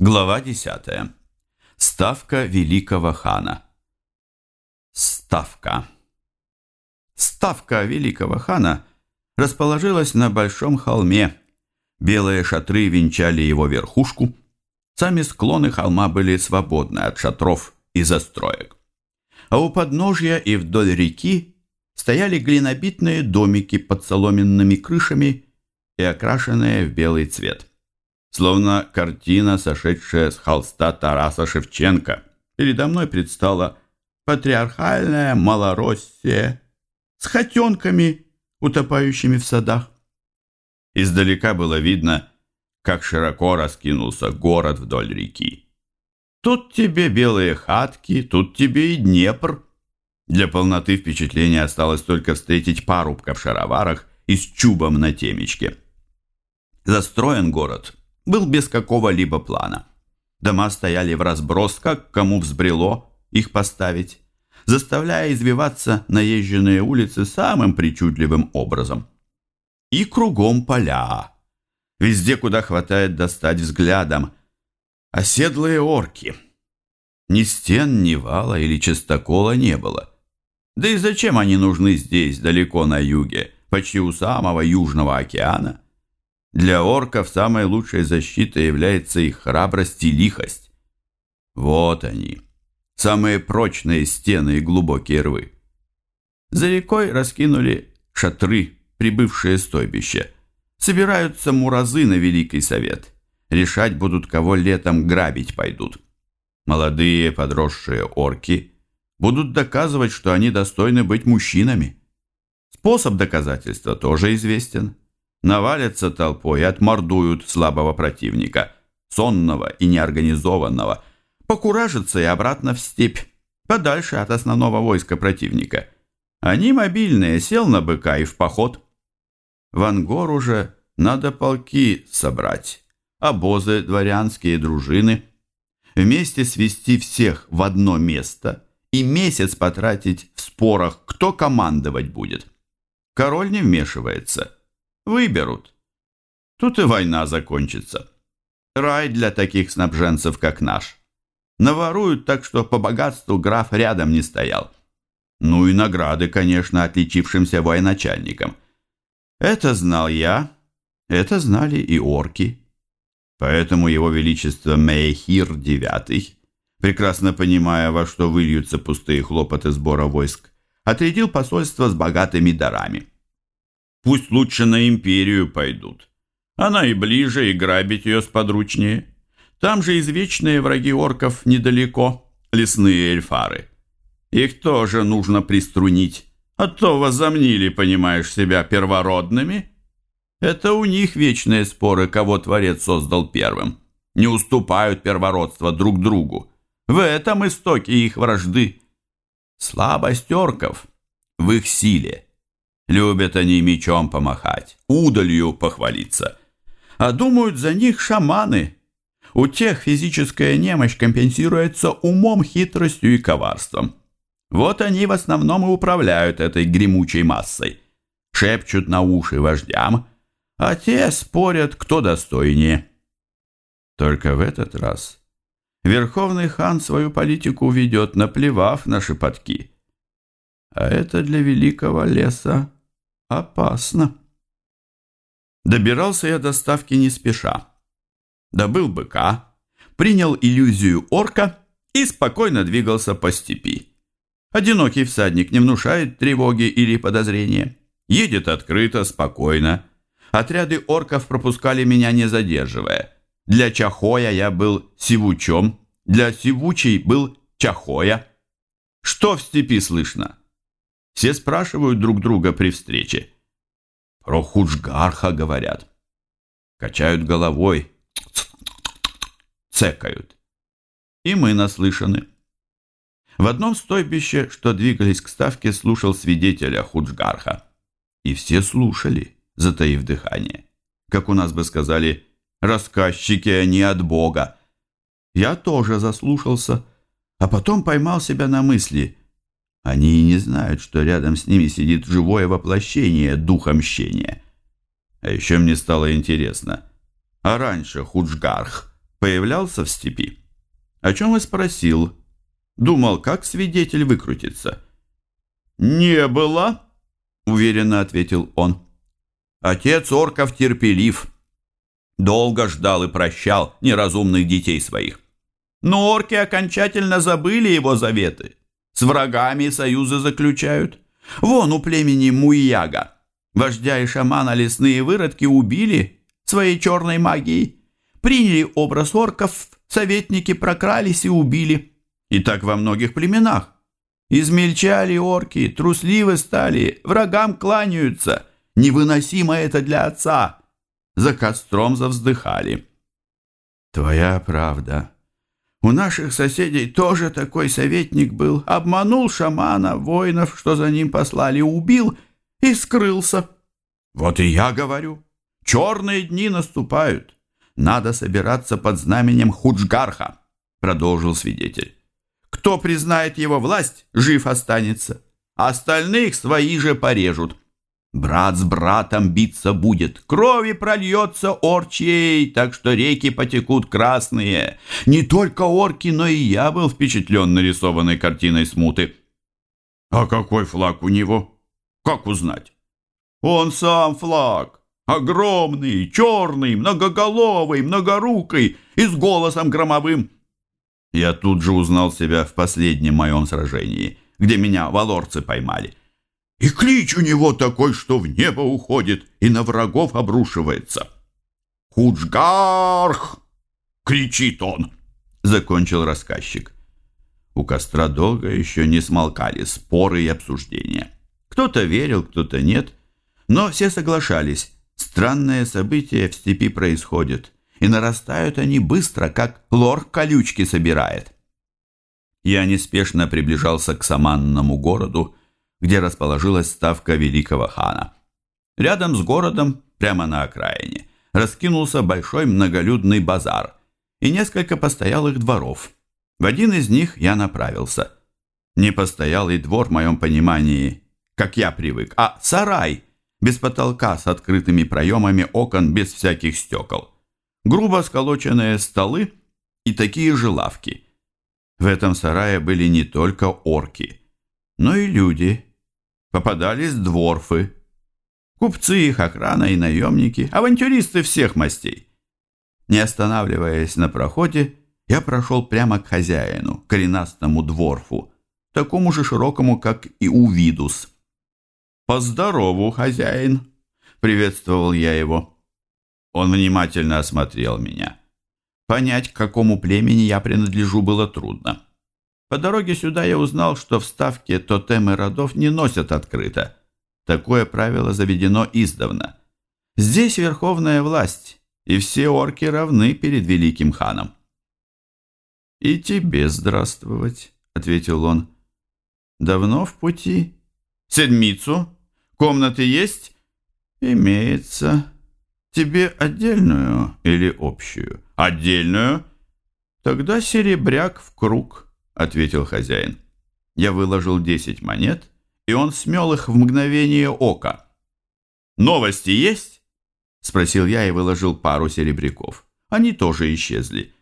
Глава 10. Ставка великого хана. Ставка. Ставка великого хана расположилась на большом холме. Белые шатры венчали его верхушку. Сами склоны холма были свободны от шатров и застроек. А у подножья и вдоль реки стояли глинобитные домики под соломенными крышами и окрашенные в белый цвет словно картина, сошедшая с холста Тараса Шевченко. Передо мной предстала патриархальная Малороссия с хотенками, утопающими в садах. Издалека было видно, как широко раскинулся город вдоль реки. Тут тебе белые хатки, тут тебе и Днепр. Для полноты впечатления осталось только встретить парубка в шароварах и с чубом на темечке. Застроен город был без какого-либо плана. Дома стояли в разброс, как кому взбрело их поставить, заставляя извиваться наезженные улицы самым причудливым образом. И кругом поля. Везде, куда хватает достать взглядом. Оседлые орки. Ни стен, ни вала или частокола не было. Да и зачем они нужны здесь, далеко на юге, почти у самого Южного океана? Для орков самой лучшей защитой является их храбрость и лихость. Вот они, самые прочные стены и глубокие рвы. За рекой раскинули шатры, прибывшие стойбища. Собираются муразы на Великий Совет. Решать будут, кого летом грабить пойдут. Молодые подросшие орки будут доказывать, что они достойны быть мужчинами. Способ доказательства тоже известен навалятся толпой и отмордуют слабого противника, сонного и неорганизованного, покуражатся и обратно в степь, подальше от основного войска противника. Они мобильные, сел на быка и в поход. В Ангор уже надо полки собрать, обозы, дворянские дружины, вместе свести всех в одно место и месяц потратить в спорах, кто командовать будет. Король не вмешивается – Выберут. Тут и война закончится. Рай для таких снабженцев, как наш. Наворуют так, что по богатству граф рядом не стоял. Ну и награды, конечно, отличившимся военачальникам. Это знал я, это знали и орки. Поэтому его величество Мейхир IX, прекрасно понимая, во что выльются пустые хлопоты сбора войск, отрядил посольство с богатыми дарами. Пусть лучше на империю пойдут. Она и ближе, и грабить ее сподручнее. Там же извечные враги орков недалеко, лесные эльфары. Их тоже нужно приструнить, а то возомнили, понимаешь, себя первородными. Это у них вечные споры, кого Творец создал первым. Не уступают первородство друг другу. В этом истоке их вражды. Слабость орков в их силе – Любят они мечом помахать, удалью похвалиться. А думают за них шаманы. У тех физическая немощь компенсируется умом, хитростью и коварством. Вот они в основном и управляют этой гремучей массой. Шепчут на уши вождям, а те спорят, кто достойнее. Только в этот раз Верховный хан свою политику ведет, наплевав на шепотки. А это для великого леса Опасно. Добирался я до ставки не спеша. Добыл быка, принял иллюзию орка и спокойно двигался по степи. Одинокий всадник не внушает тревоги или подозрения. Едет открыто, спокойно. Отряды орков пропускали меня не задерживая. Для чахоя я был сивучом, для сивучей был чахоя. Что в степи слышно? Все спрашивают друг друга при встрече. Про Худжгарха говорят. Качают головой, цекают. И мы наслышаны. В одном стойбище, что двигались к ставке, слушал свидетеля Худжгарха. И все слушали, затаив дыхание. Как у нас бы сказали, рассказчики они от Бога. Я тоже заслушался, а потом поймал себя на мысли, они и не знают, что рядом с ними сидит живое воплощение духа мщения. А еще мне стало интересно, а раньше Худжгарх появлялся в степи. О чем и спросил. Думал, как свидетель выкрутится. «Не было», — уверенно ответил он. Отец орков терпелив. Долго ждал и прощал неразумных детей своих. Но орки окончательно забыли его заветы. С врагами союзы заключают. Вон у племени Муяга. Вождя и шамана лесные выродки убили своей черной магией. Приняли образ орков, советники прокрались и убили. И так во многих племенах. Измельчали орки, трусливы стали, врагам кланяются. Невыносимо это для отца. За костром завздыхали. Твоя правда. У наших соседей тоже такой советник был. Обманул шамана, воинов, что за ним послали, убил и скрылся. Вот и я говорю. Черные дни наступают. Надо собираться под знаменем Худжгарха, продолжил свидетель. Кто признает его власть, жив останется. Остальных свои же порежут. Брат с братом биться будет, крови прольется орчей, так что реки потекут красные. Не только орки, но и я был впечатлен нарисованной картиной смуты. А какой флаг у него? Как узнать? Он сам флаг. Огромный, черный, многоголовый, многорукий и с голосом громовым. Я тут же узнал себя в последнем моем сражении, где меня валорцы поймали. И клич у него такой, что в небо уходит и на врагов обрушивается. «Худжгарх!» — кричит он, — закончил рассказчик. У костра долго еще не смолкали споры и обсуждения. Кто-то верил, кто-то нет, но все соглашались. Странные события в степи происходят, и нарастают они быстро, как лор колючки собирает. Я неспешно приближался к саманному городу, где расположилась ставка великого хана. Рядом с городом, прямо на окраине, раскинулся большой многолюдный базар и несколько постоялых дворов. В один из них я направился. Не постоялый двор в моем понимании, как я привык, а сарай, без потолка с открытыми проемами окон без всяких стекол. Грубо сколоченные столы и такие же лавки. В этом сарае были не только орки, но и люди – попадались дворфы, купцы, их охрана и наемники, авантюристы всех мастей. Не останавливаясь на проходе, я прошел прямо к хозяину, коренастому дворфу, такому же широкому, как и Увидус. «Поздорову, хозяин!» — приветствовал я его. Он внимательно осмотрел меня. Понять, к какому племени я принадлежу, было трудно. По дороге сюда я узнал, что в Ставке тотемы родов не носят открыто. Такое правило заведено издавна. Здесь верховная власть, и все орки равны перед великим ханом. «И тебе здравствовать», — ответил он. «Давно в пути?» «Седмицу. Комнаты есть?» «Имеется. Тебе отдельную или общую?» «Отдельную. Тогда серебряк в круг» ответил хозяин. Я выложил десять монет, и он смел их в мгновение ока. «Новости есть?» — спросил я и выложил пару серебряков. Они тоже исчезли.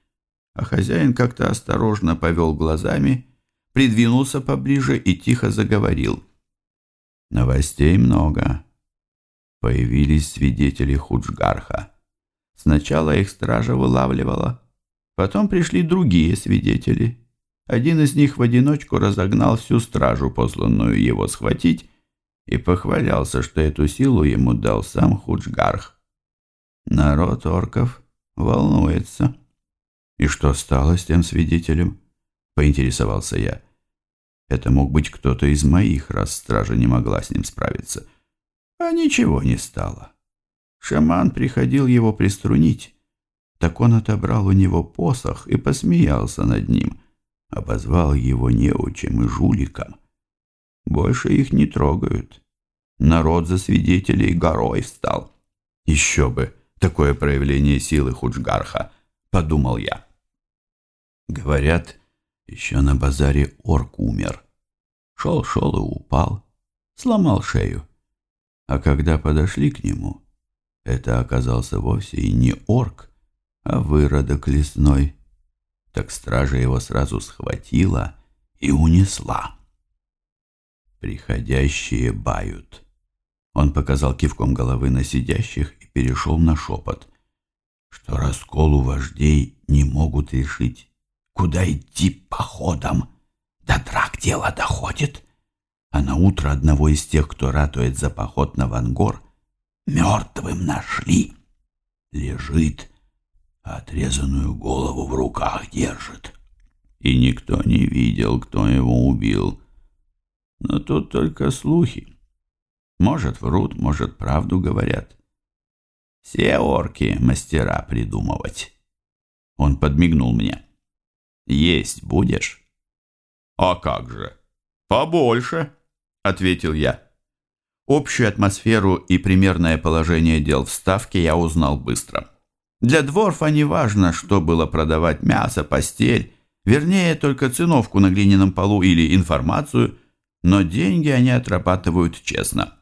А хозяин как-то осторожно повел глазами, придвинулся поближе и тихо заговорил. «Новостей много. Появились свидетели Худжгарха. Сначала их стража вылавливала, потом пришли другие свидетели». Один из них в одиночку разогнал всю стражу, посланную его схватить, и похвалялся, что эту силу ему дал сам Худжгарх. Народ орков волнуется. «И что стало с тем свидетелем?» — поинтересовался я. Это мог быть кто-то из моих, раз стража не могла с ним справиться. А ничего не стало. Шаман приходил его приструнить. Так он отобрал у него посох и посмеялся над ним — обозвал его неучем и жуликом. Больше их не трогают. Народ за свидетелей горой встал. Еще бы, такое проявление силы Худжгарха, подумал я. Говорят, еще на базаре орк умер. Шел-шел и упал, сломал шею. А когда подошли к нему, это оказался вовсе и не орк, а выродок лесной. Так стража его сразу схватила и унесла. Приходящие бают. Он показал кивком головы на сидящих и перешел на шепот, что раскол у вождей не могут решить, куда идти походом. До драк дело доходит. А на утро одного из тех, кто ратует за поход на Вангор, мертвым нашли. Лежит, отрезанную голову в руках держит. И никто не видел, кто его убил. Но тут только слухи. Может, врут, может, правду говорят. Все орки мастера придумывать. Он подмигнул мне. Есть будешь? А как же? Побольше, ответил я. Общую атмосферу и примерное положение дел в Ставке я узнал быстро. Для дворфа не важно, что было продавать мясо, постель, вернее, только циновку на глиняном полу или информацию, но деньги они отрабатывают честно.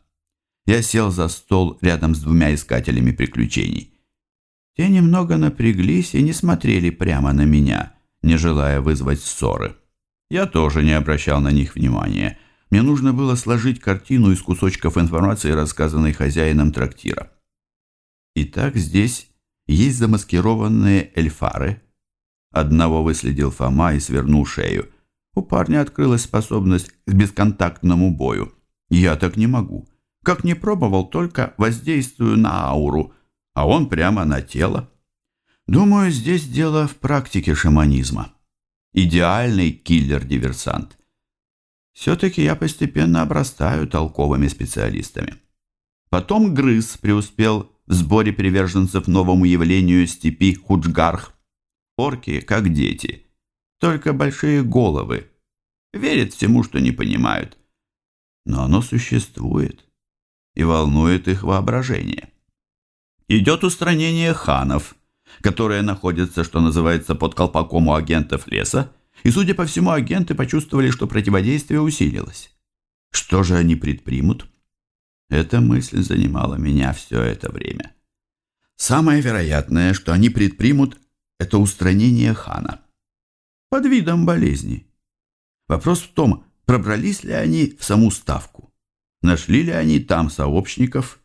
Я сел за стол рядом с двумя искателями приключений. Те немного напряглись и не смотрели прямо на меня, не желая вызвать ссоры. Я тоже не обращал на них внимания. Мне нужно было сложить картину из кусочков информации, рассказанной хозяином трактира. Итак, здесь есть замаскированные эльфары. Одного выследил Фома и свернул шею. У парня открылась способность к бесконтактному бою. Я так не могу. Как не пробовал, только воздействую на ауру, а он прямо на тело. Думаю, здесь дело в практике шаманизма. Идеальный киллер-диверсант. Все-таки я постепенно обрастаю толковыми специалистами. Потом Грыз преуспел в сборе приверженцев новому явлению степи Худжгарх. Орки, как дети, только большие головы, верят всему, что не понимают. Но оно существует и волнует их воображение. Идет устранение ханов, которые находятся, что называется, под колпаком у агентов леса, и, судя по всему, агенты почувствовали, что противодействие усилилось. Что же они предпримут? Эта мысль занимала меня все это время. Самое вероятное, что они предпримут, это устранение хана. Под видом болезни. Вопрос в том, пробрались ли они в саму ставку. Нашли ли они там сообщников?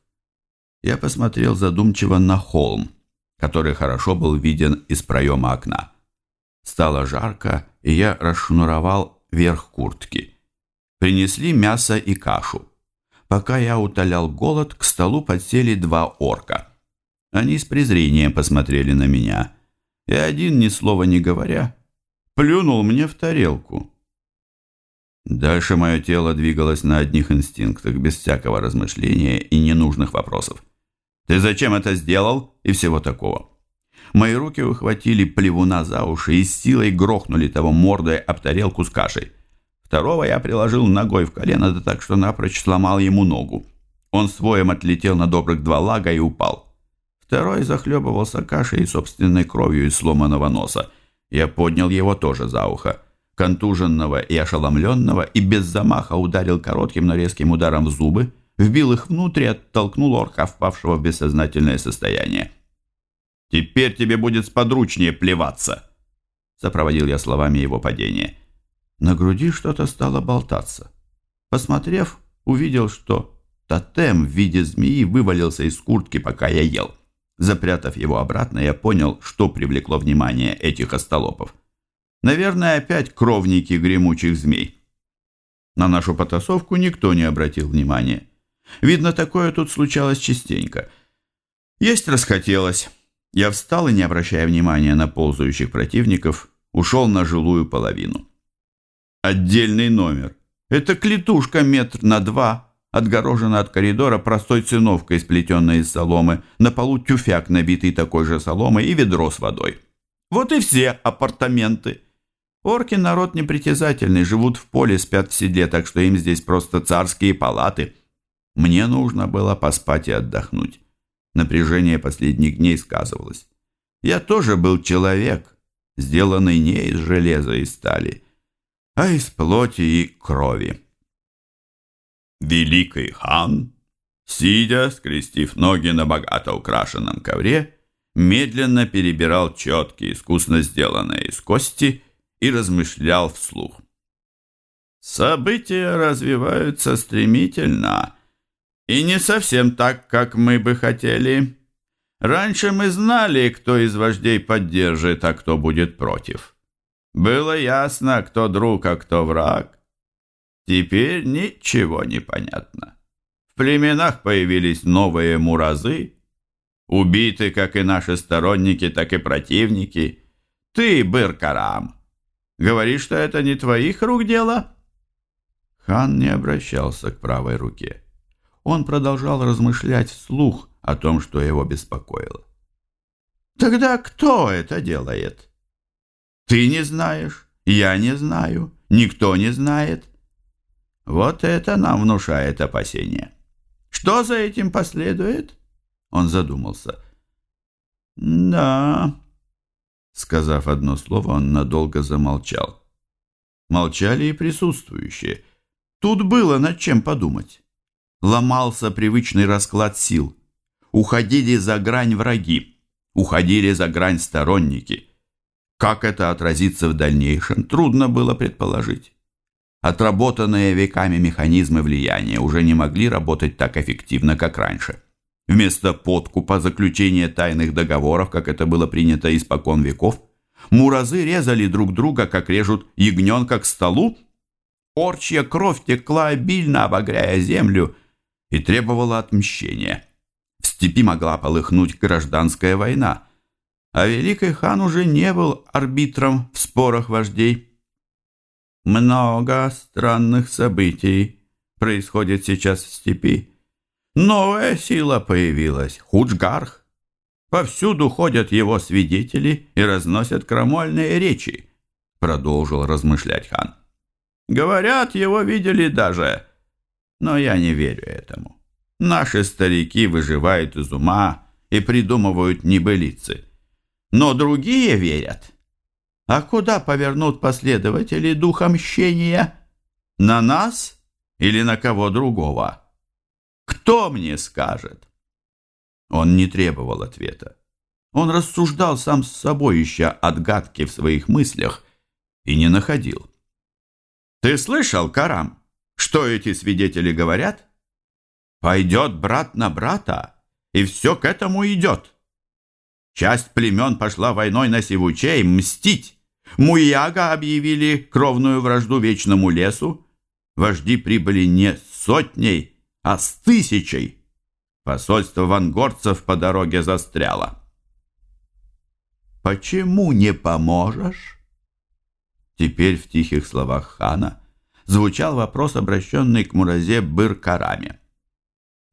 Я посмотрел задумчиво на холм, который хорошо был виден из проема окна. Стало жарко, и я расшнуровал верх куртки. Принесли мясо и кашу. Пока я утолял голод, к столу подсели два орка. Они с презрением посмотрели на меня, и один, ни слова не говоря, плюнул мне в тарелку. Дальше мое тело двигалось на одних инстинктах, без всякого размышления и ненужных вопросов. «Ты зачем это сделал?» и всего такого. Мои руки ухватили плевуна за уши и с силой грохнули того мордой об тарелку с кашей. Второго я приложил ногой в колено, да так, что напрочь сломал ему ногу. Он своем отлетел на добрых два лага и упал. Второй захлебывался кашей и собственной кровью из сломанного носа. Я поднял его тоже за ухо. Контуженного и ошеломленного, и без замаха ударил коротким, но резким ударом в зубы, вбил их внутрь и оттолкнул орка, впавшего в бессознательное состояние. «Теперь тебе будет сподручнее плеваться!» Сопроводил я словами его падения. На груди что-то стало болтаться. Посмотрев, увидел, что тотем в виде змеи вывалился из куртки, пока я ел. Запрятав его обратно, я понял, что привлекло внимание этих остолопов. Наверное, опять кровники гремучих змей. На нашу потасовку никто не обратил внимания. Видно, такое тут случалось частенько. Есть расхотелось. Я встал и, не обращая внимания на ползающих противников, ушел на жилую половину. Отдельный номер. Это клетушка метр на два, отгорожена от коридора простой циновкой, сплетенной из соломы, на полу тюфяк, набитый такой же соломой, и ведро с водой. Вот и все апартаменты. Орки народ непритязательный, живут в поле, спят в седле, так что им здесь просто царские палаты. Мне нужно было поспать и отдохнуть. Напряжение последних дней сказывалось. Я тоже был человек, сделанный не из железа и стали, а из плоти и крови. Великий хан, сидя, скрестив ноги на богато украшенном ковре, медленно перебирал четки, искусно сделанные из кости, и размышлял вслух. События развиваются стремительно и не совсем так, как мы бы хотели. Раньше мы знали, кто из вождей поддержит, а кто будет против. Было ясно, кто друг, а кто враг. Теперь ничего не понятно. В племенах появились новые муразы, убиты как и наши сторонники, так и противники. Ты, Быркарам, говоришь, что это не твоих рук дело?» Хан не обращался к правой руке. Он продолжал размышлять вслух о том, что его беспокоило. «Тогда кто это делает?» «Ты не знаешь, я не знаю, никто не знает». Вот это нам внушает опасения. Что за этим последует? Он задумался. Да, сказав одно слово, он надолго замолчал. Молчали и присутствующие. Тут было над чем подумать. Ломался привычный расклад сил. Уходили за грань враги, уходили за грань сторонники. Как это отразится в дальнейшем, трудно было предположить. Отработанные веками механизмы влияния уже не могли работать так эффективно, как раньше. Вместо подкупа заключения тайных договоров, как это было принято испокон веков, муразы резали друг друга, как режут ягненка к столу, Орчья кровь текла обильно, обогряя землю, и требовала отмщения. В степи могла полыхнуть гражданская война, а великий хан уже не был арбитром в спорах вождей. Много странных событий происходит сейчас в степи. Новая сила появилась — Худжгарх. Повсюду ходят его свидетели и разносят крамольные речи, продолжил размышлять хан. Говорят, его видели даже. Но я не верю этому. Наши старики выживают из ума и придумывают небылицы. Но другие верят. А куда повернут последователи духа мщения? На нас или на кого другого? Кто мне скажет? Он не требовал ответа. Он рассуждал сам с собой, ища отгадки в своих мыслях, и не находил. Ты слышал, Карам, что эти свидетели говорят? Пойдет брат на брата, и все к этому идет. Часть племен пошла войной на Сивучей мстить. Муяга объявили кровную вражду вечному лесу. Вожди прибыли не с сотней, а с тысячей. Посольство вангорцев по дороге застряло. «Почему не поможешь?» Теперь в тихих словах хана звучал вопрос, обращенный к Муразе Быр-Караме.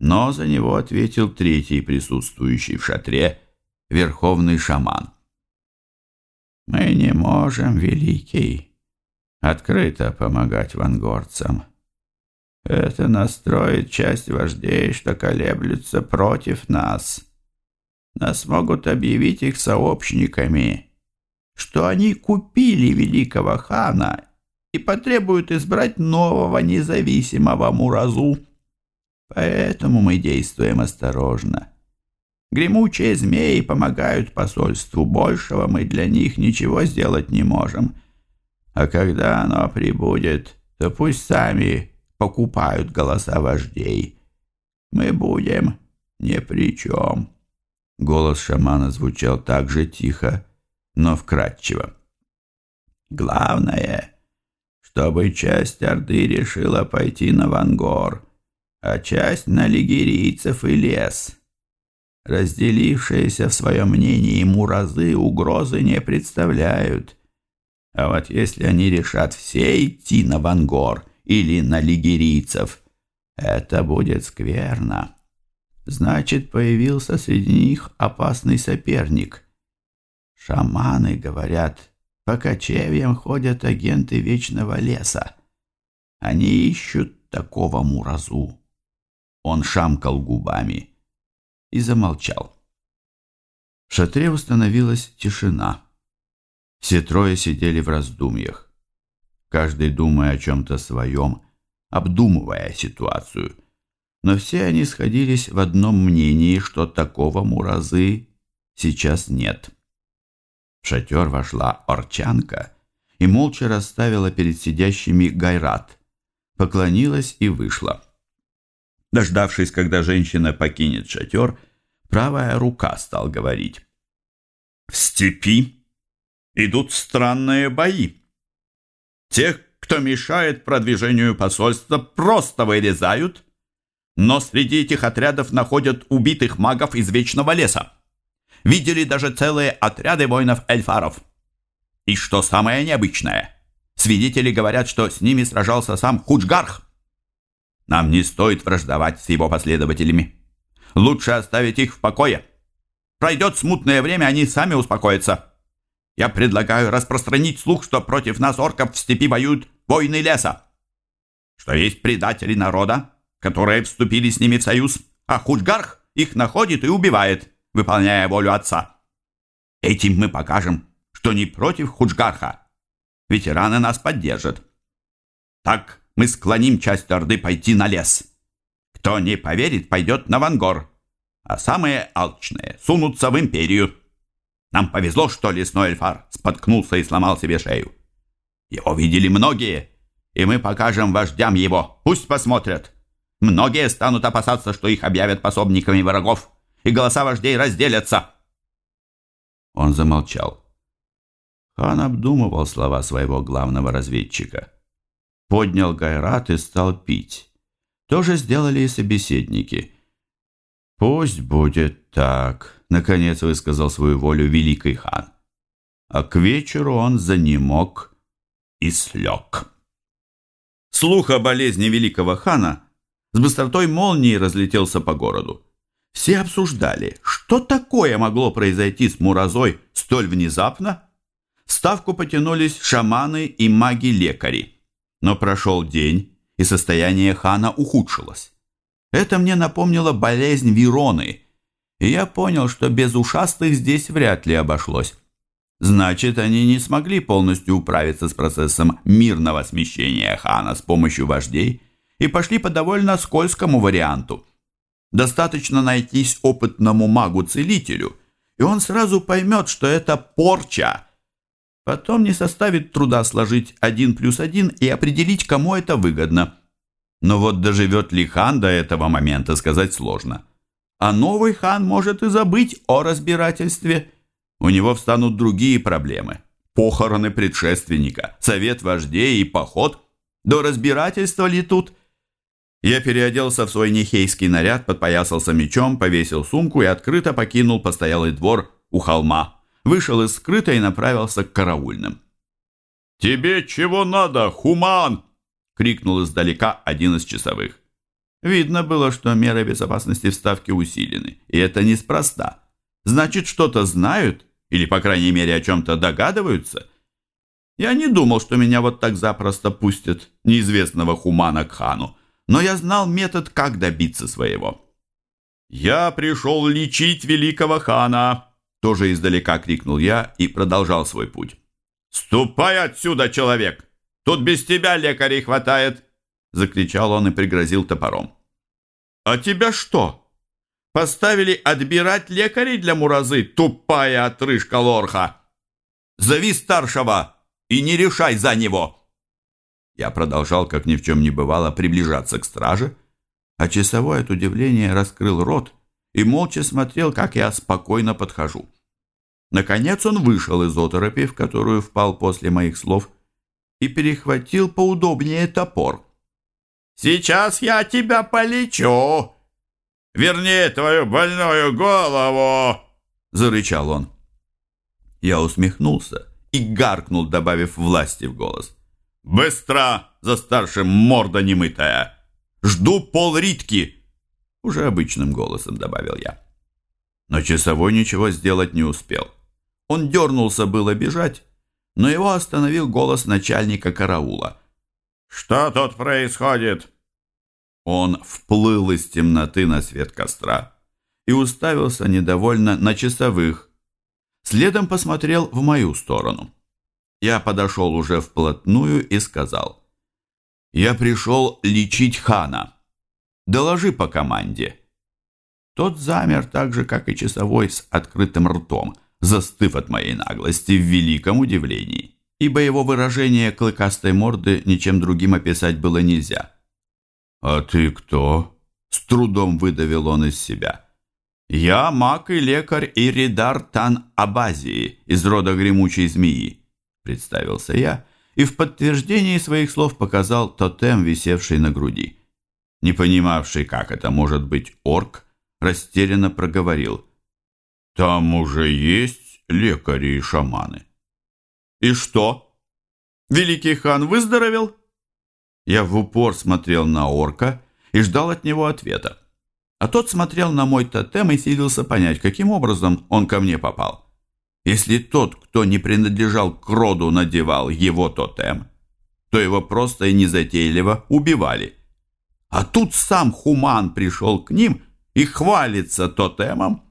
Но за него ответил третий присутствующий в шатре, верховный шаман. «Мы не можем, великий, открыто помогать вангорцам. Это настроит часть вождей, что колеблются против нас. Нас могут объявить их сообщниками» что они купили великого хана и потребуют избрать нового независимого Муразу. Поэтому мы действуем осторожно. Гремучие змеи помогают посольству. Большего мы для них ничего сделать не можем. А когда оно прибудет, то пусть сами покупают голоса вождей. Мы будем ни при чем. Голос шамана звучал так же тихо, но вкратчиво. Главное, чтобы часть Орды решила пойти на Вангор, а часть на лигерийцев и лес. Разделившиеся в своем мнении муразы угрозы не представляют. А вот если они решат все идти на Вангор или на лигерийцев, это будет скверно. Значит, появился среди них опасный соперник — Шаманы говорят, по кочевьям ходят агенты Вечного Леса. Они ищут такого муразу. Он шамкал губами и замолчал. В шатре установилась тишина. Все трое сидели в раздумьях, каждый думая о чем-то своем, обдумывая ситуацию. Но все они сходились в одном мнении, что такого муразы сейчас нет. В шатер вошла Орчанка и молча расставила перед сидящими гайрат, поклонилась и вышла. Дождавшись, когда женщина покинет шатер, правая рука стал говорить. «В степи идут странные бои. Тех, кто мешает продвижению посольства, просто вырезают, но среди этих отрядов находят убитых магов из Вечного леса. Видели даже целые отряды воинов-эльфаров. И что самое необычное, свидетели говорят, что с ними сражался сам Худжгарх. Нам не стоит враждовать с его последователями. Лучше оставить их в покое. Пройдет смутное время, они сами успокоятся. Я предлагаю распространить слух, что против нас орков в степи воюют воины леса. Что есть предатели народа, которые вступили с ними в союз, а Худжгарх их находит и убивает, выполняя волю отца. Этим мы покажем, что не против Худжгарха. Ветераны нас поддержат. Так мы склоним часть Орды пойти на лес. Кто не поверит, пойдет на Вангор, а самые алчные сунутся в империю. Нам повезло, что лесной эльфар споткнулся и сломал себе шею. Его видели многие, и мы покажем вождям его. Пусть посмотрят. Многие станут опасаться, что их объявят пособниками врагов, и голоса вождей разделятся. Он замолчал. Хан обдумывал слова своего главного разведчика. Поднял гайрат и стал пить. То же сделали и собеседники. «Пусть будет так», — наконец высказал свою волю великий хан. А к вечеру он занемог и слег. Слух о болезни великого хана с быстротой молнии разлетелся по городу. Все обсуждали, что такое могло произойти с Муразой столь внезапно. В ставку потянулись шаманы и маги-лекари. Но прошел день, и состояние хана ухудшилось. Это мне напомнило болезнь Вероны, и я понял, что без ушастых здесь вряд ли обошлось. Значит, они не смогли полностью управиться с процессом мирного смещения хана с помощью вождей и пошли по довольно скользкому варианту. Достаточно найтись опытному магу-целителю, и он сразу поймет, что это порча. Потом не составит труда сложить один плюс один и определить, кому это выгодно. Но вот доживет ли хан до этого момента, сказать сложно. А новый хан может и забыть о разбирательстве – у него встанут другие проблемы. Похороны предшественника, совет вождей и поход. До разбирательства ли тут? Я переоделся в свой нехейский наряд, подпоясался мечом, повесил сумку и открыто покинул постоялый двор у холма. Вышел из скрыта и направился к караульным. «Тебе чего надо, хуман?» — крикнул издалека один из часовых. Видно было, что меры безопасности в Ставке усилены, и это неспроста. Значит, что-то знают или, по крайней мере, о чем-то догадываются. Я не думал, что меня вот так запросто пустят, неизвестного хумана к хану, но я знал метод, как добиться своего. «Я пришел лечить великого хана!» Тоже издалека крикнул я и продолжал свой путь. «Ступай отсюда, человек! Тут без тебя лекарей хватает!» Закричал он и пригрозил топором. «А тебя что?» Поставили отбирать лекарей для Муразы, тупая отрыжка лорха. Зови старшего и не решай за него. Я продолжал, как ни в чем не бывало, приближаться к страже, а часовой от удивления раскрыл рот и молча смотрел, как я спокойно подхожу. Наконец он вышел из оторопи, в которую впал после моих слов, и перехватил поудобнее топор. «Сейчас я тебя полечу!» Верни твою больную голову!» — зарычал он. Я усмехнулся и гаркнул, добавив власти в голос. «Быстро за старшим морда немытая! Жду пол ритки!» Уже обычным голосом добавил я. Но часовой ничего сделать не успел. Он дернулся было бежать, но его остановил голос начальника караула. «Что тут происходит?» Он вплыл из темноты на свет костра и уставился недовольно на часовых. Следом посмотрел в мою сторону. Я подошел уже вплотную и сказал. «Я пришел лечить хана. Доложи по команде». Тот замер так же, как и часовой с открытым ртом, застыв от моей наглости в великом удивлении, ибо его выражение клыкастой морды ничем другим описать было нельзя. «А ты кто?» — с трудом выдавил он из себя. «Я маг и лекарь Иридар Тан Абазии из рода гремучей змеи», — представился я, и в подтверждении своих слов показал тотем, висевший на груди. Не понимавший, как это может быть орк, растерянно проговорил. «Там уже есть лекари и шаманы». «И что? Великий хан выздоровел?» Я в упор смотрел на орка и ждал от него ответа. А тот смотрел на мой тотем и силился понять, каким образом он ко мне попал. Если тот, кто не принадлежал к роду, надевал его тотем, то его просто и незатейливо убивали. А тут сам Хуман пришел к ним и хвалится тотемом.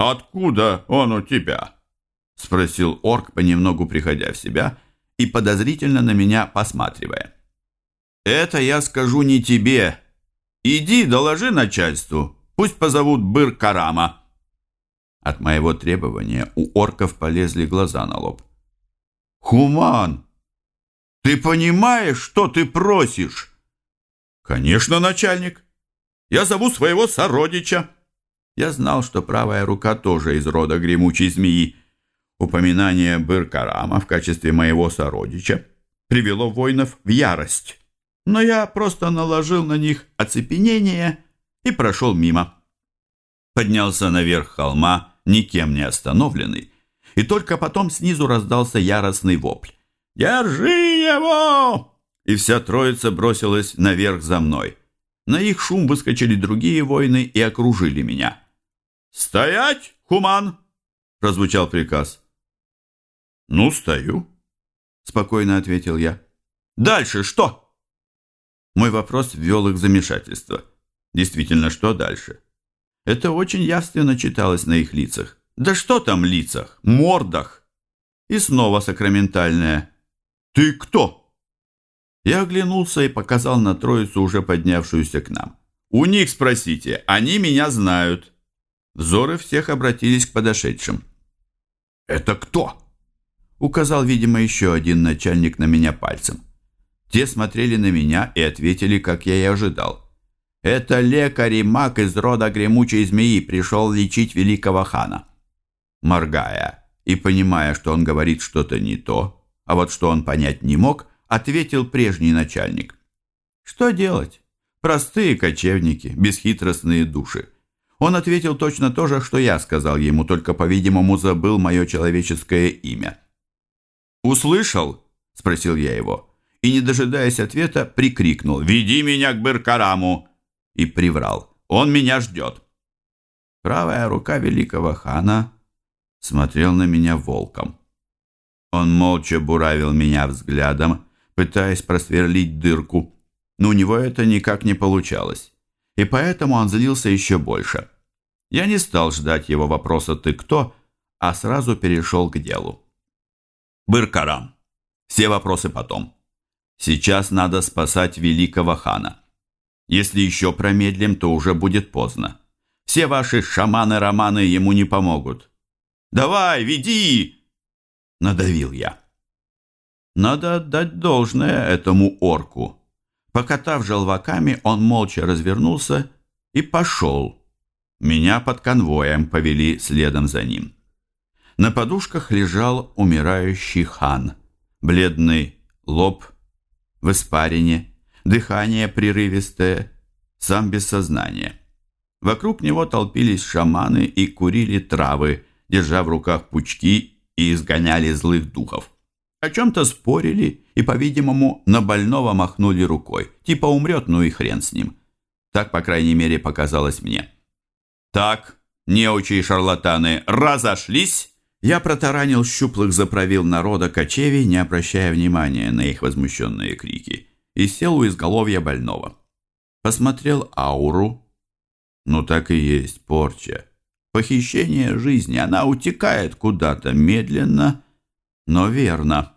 «Откуда он у тебя?» — спросил орк, понемногу приходя в себя и подозрительно на меня посматривая. «Это я скажу не тебе. Иди, доложи начальству. Пусть позовут Быр-Карама». От моего требования у орков полезли глаза на лоб. «Хуман, ты понимаешь, что ты просишь?» «Конечно, начальник. Я зову своего сородича». Я знал, что правая рука тоже из рода гремучей змеи. Упоминание Быр-Карама в качестве моего сородича привело воинов в ярость но я просто наложил на них оцепенение и прошел мимо. Поднялся наверх холма, никем не остановленный, и только потом снизу раздался яростный вопль. «Держи его!» И вся троица бросилась наверх за мной. На их шум выскочили другие воины и окружили меня. «Стоять, Хуман!» – прозвучал приказ. «Ну, стою», – спокойно ответил я. «Дальше что?» Мой вопрос ввел их в замешательство. Действительно, что дальше? Это очень явственно читалось на их лицах. Да что там лицах? Мордах! И снова сакраментальное. «Ты кто?» Я оглянулся и показал на троицу, уже поднявшуюся к нам. «У них спросите, они меня знают». Взоры всех обратились к подошедшим. «Это кто?» Указал, видимо, еще один начальник на меня пальцем. Те смотрели на меня и ответили, как я и ожидал. «Это лекарь и маг из рода гремучей змеи пришел лечить великого хана». Моргая и понимая, что он говорит что-то не то, а вот что он понять не мог, ответил прежний начальник. «Что делать? Простые кочевники, бесхитростные души». Он ответил точно то же, что я сказал ему, только, по-видимому, забыл мое человеческое имя. «Услышал?» – спросил я его и, не дожидаясь ответа, прикрикнул «Веди меня к Быркараму!» и приврал «Он меня ждет!» Правая рука великого хана смотрел на меня волком. Он молча буравил меня взглядом, пытаясь просверлить дырку, но у него это никак не получалось, и поэтому он злился еще больше. Я не стал ждать его вопроса «ты кто?», а сразу перешел к делу. «Быркарам, все вопросы потом». Сейчас надо спасать великого хана. Если еще промедлим, то уже будет поздно. Все ваши шаманы-романы ему не помогут. «Давай, веди!» — надавил я. Надо отдать должное этому орку. Покатав желваками, он молча развернулся и пошел. Меня под конвоем повели следом за ним. На подушках лежал умирающий хан. Бледный лоб в испарине, дыхание прерывистое, сам без сознания. Вокруг него толпились шаманы и курили травы, держа в руках пучки и изгоняли злых духов. О чем-то спорили и, по-видимому, на больного махнули рукой. Типа умрет, ну и хрен с ним. Так, по крайней мере, показалось мне. «Так, неучи и шарлатаны, разошлись!» Я протаранил щуплых заправил народа кочевий, не обращая внимания на их возмущенные крики, и сел у изголовья больного. Посмотрел ауру. Ну так и есть порча. Похищение жизни, она утекает куда-то медленно, но верно.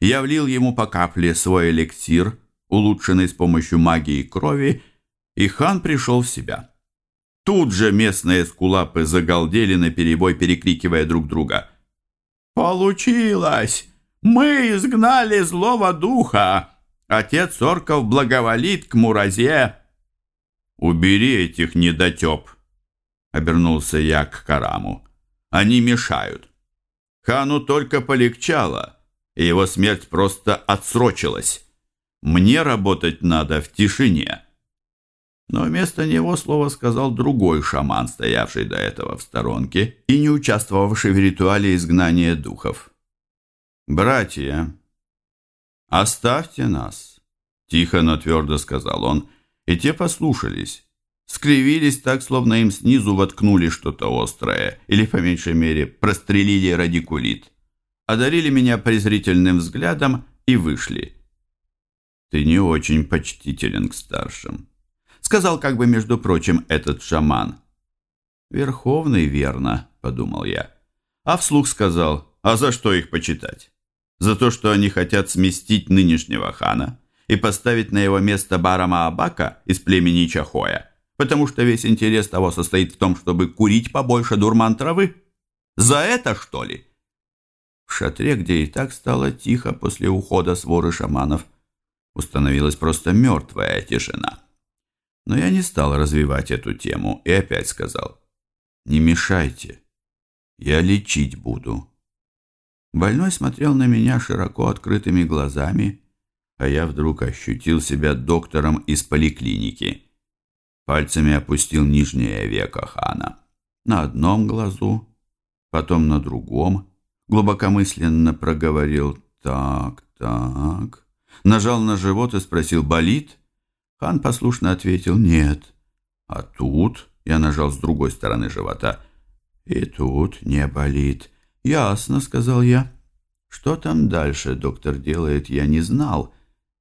Я влил ему по капле свой эликсир, улучшенный с помощью магии крови, и хан пришел в себя. Тут же местные скулапы загалдели наперебой, перекрикивая друг друга. «Получилось! Мы изгнали злого духа! Отец орков благоволит к Муразе!» «Убери этих недотеп!» — обернулся я к Караму. «Они мешают. Хану только полегчало, и его смерть просто отсрочилась. Мне работать надо в тишине». Но вместо него слово сказал другой шаман, стоявший до этого в сторонке и не участвовавший в ритуале изгнания духов. «Братья, оставьте нас», — тихо, но твердо сказал он, и те послушались. Скривились так, словно им снизу воткнули что-то острое, или, по меньшей мере, прострелили радикулит. Одарили меня презрительным взглядом и вышли. «Ты не очень почтителен к старшим», сказал как бы, между прочим, этот шаман. «Верховный, верно», — подумал я. А вслух сказал, а за что их почитать? За то, что они хотят сместить нынешнего хана и поставить на его место Барама Абака из племени Чахоя, потому что весь интерес того состоит в том, чтобы курить побольше дурман травы? За это, что ли? В шатре, где и так стало тихо после ухода своры шаманов, установилась просто мертвая тишина. Но я не стал развивать эту тему и опять сказал, «Не мешайте, я лечить буду». Больной смотрел на меня широко открытыми глазами, а я вдруг ощутил себя доктором из поликлиники. Пальцами опустил нижнее веко хана. На одном глазу, потом на другом, глубокомысленно проговорил «так, так». Нажал на живот и спросил «болит?» Хан послушно ответил «нет». А тут я нажал с другой стороны живота. И тут не болит. «Ясно», — сказал я. Что там дальше доктор делает, я не знал.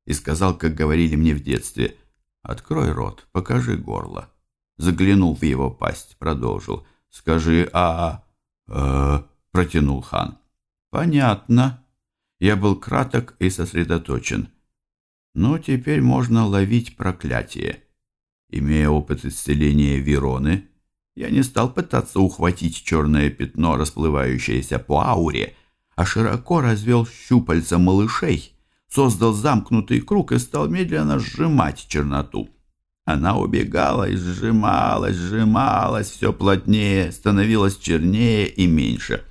И сказал, как говорили мне в детстве, «Открой рот, покажи горло». Заглянул в его пасть, продолжил. «Скажи «а», «э», — протянул хан. «Понятно». Я был краток и сосредоточен. Ну, теперь можно ловить проклятие. Имея опыт исцеления Вероны, я не стал пытаться ухватить черное пятно, расплывающееся по ауре, а широко развел щупальца малышей, создал замкнутый круг и стал медленно сжимать черноту. Она убегала и сжималась, сжималась все плотнее, становилась чернее и меньше.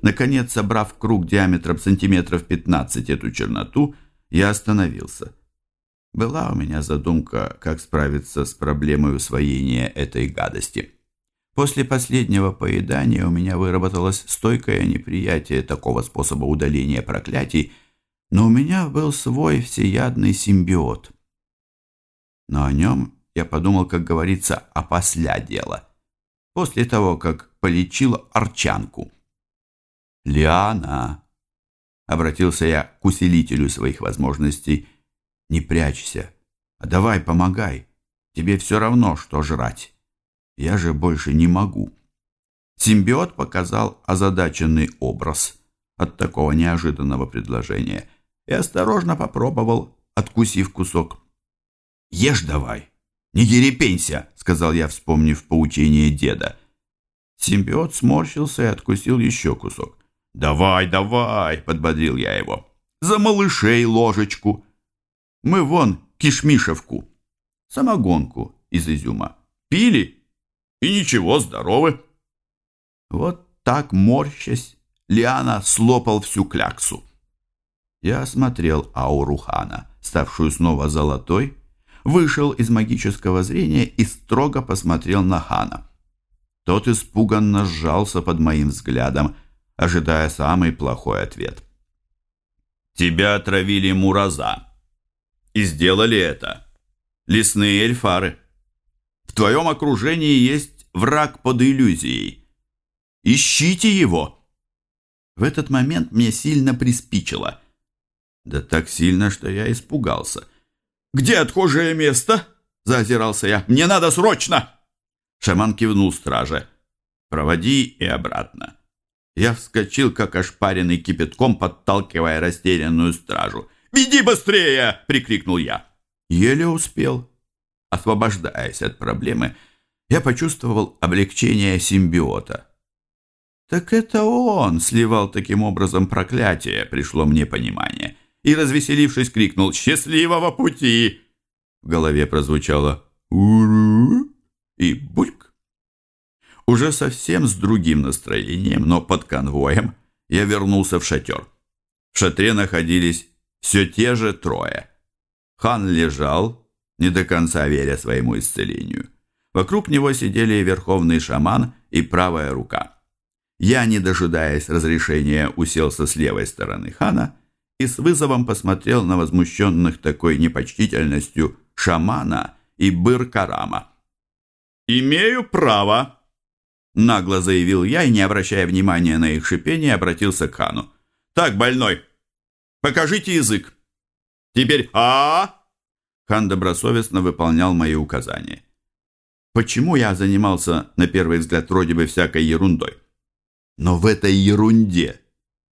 Наконец, собрав круг диаметром сантиметров 15 эту черноту, я остановился. Была у меня задумка, как справиться с проблемой усвоения этой гадости. После последнего поедания у меня выработалось стойкое неприятие такого способа удаления проклятий, но у меня был свой всеядный симбиот. Но о нем я подумал, как говорится, опосля дела. После того, как полечил арчанку. «Лиана!» — обратился я к усилителю своих возможностей — не прячься, а давай помогай. Тебе все равно, что жрать. Я же больше не могу. Симбиот показал озадаченный образ от такого неожиданного предложения и осторожно попробовал, откусив кусок. «Ешь давай, не дерепенься», — сказал я, вспомнив поучение деда. Симбиот сморщился и откусил еще кусок. «Давай, давай!» — подбодрил я его. «За малышей ложечку!» Мы вон кишмишевку, самогонку из изюма, пили и ничего, здоровы. Вот так, морщась, Лиана слопал всю кляксу. Я осмотрел ауру хана, ставшую снова золотой, вышел из магического зрения и строго посмотрел на хана. Тот испуганно сжался под моим взглядом, ожидая самый плохой ответ. «Тебя отравили мураза», и сделали это. Лесные эльфары. В твоем окружении есть враг под иллюзией. Ищите его. В этот момент мне сильно приспичило. Да так сильно, что я испугался. «Где отхожее место?» – заозирался я. «Мне надо срочно!» Шаман кивнул страже. «Проводи и обратно». Я вскочил, как ошпаренный кипятком, подталкивая растерянную стражу – «Веди быстрее!» — прикрикнул я. Еле успел. Освобождаясь от проблемы, я почувствовал облегчение симбиота. Так это он сливал таким образом проклятие, пришло мне понимание. И, развеселившись, крикнул «Счастливого пути!» В голове прозвучало «Уру!» и «Бульк!». Уже совсем с другим настроением, но под конвоем, я вернулся в шатер. В шатре находились все те же трое. Хан лежал, не до конца веря своему исцелению. Вокруг него сидели верховный шаман и правая рука. Я, не дожидаясь разрешения, уселся с левой стороны хана и с вызовом посмотрел на возмущенных такой непочтительностью шамана и быр-карама. «Имею право!» Нагло заявил я и, не обращая внимания на их шипение, обратился к хану. «Так, больной, покажите язык!» «Теперь а Хан добросовестно выполнял мои указания. Почему я занимался, на первый взгляд, вроде бы всякой ерундой? Но в этой ерунде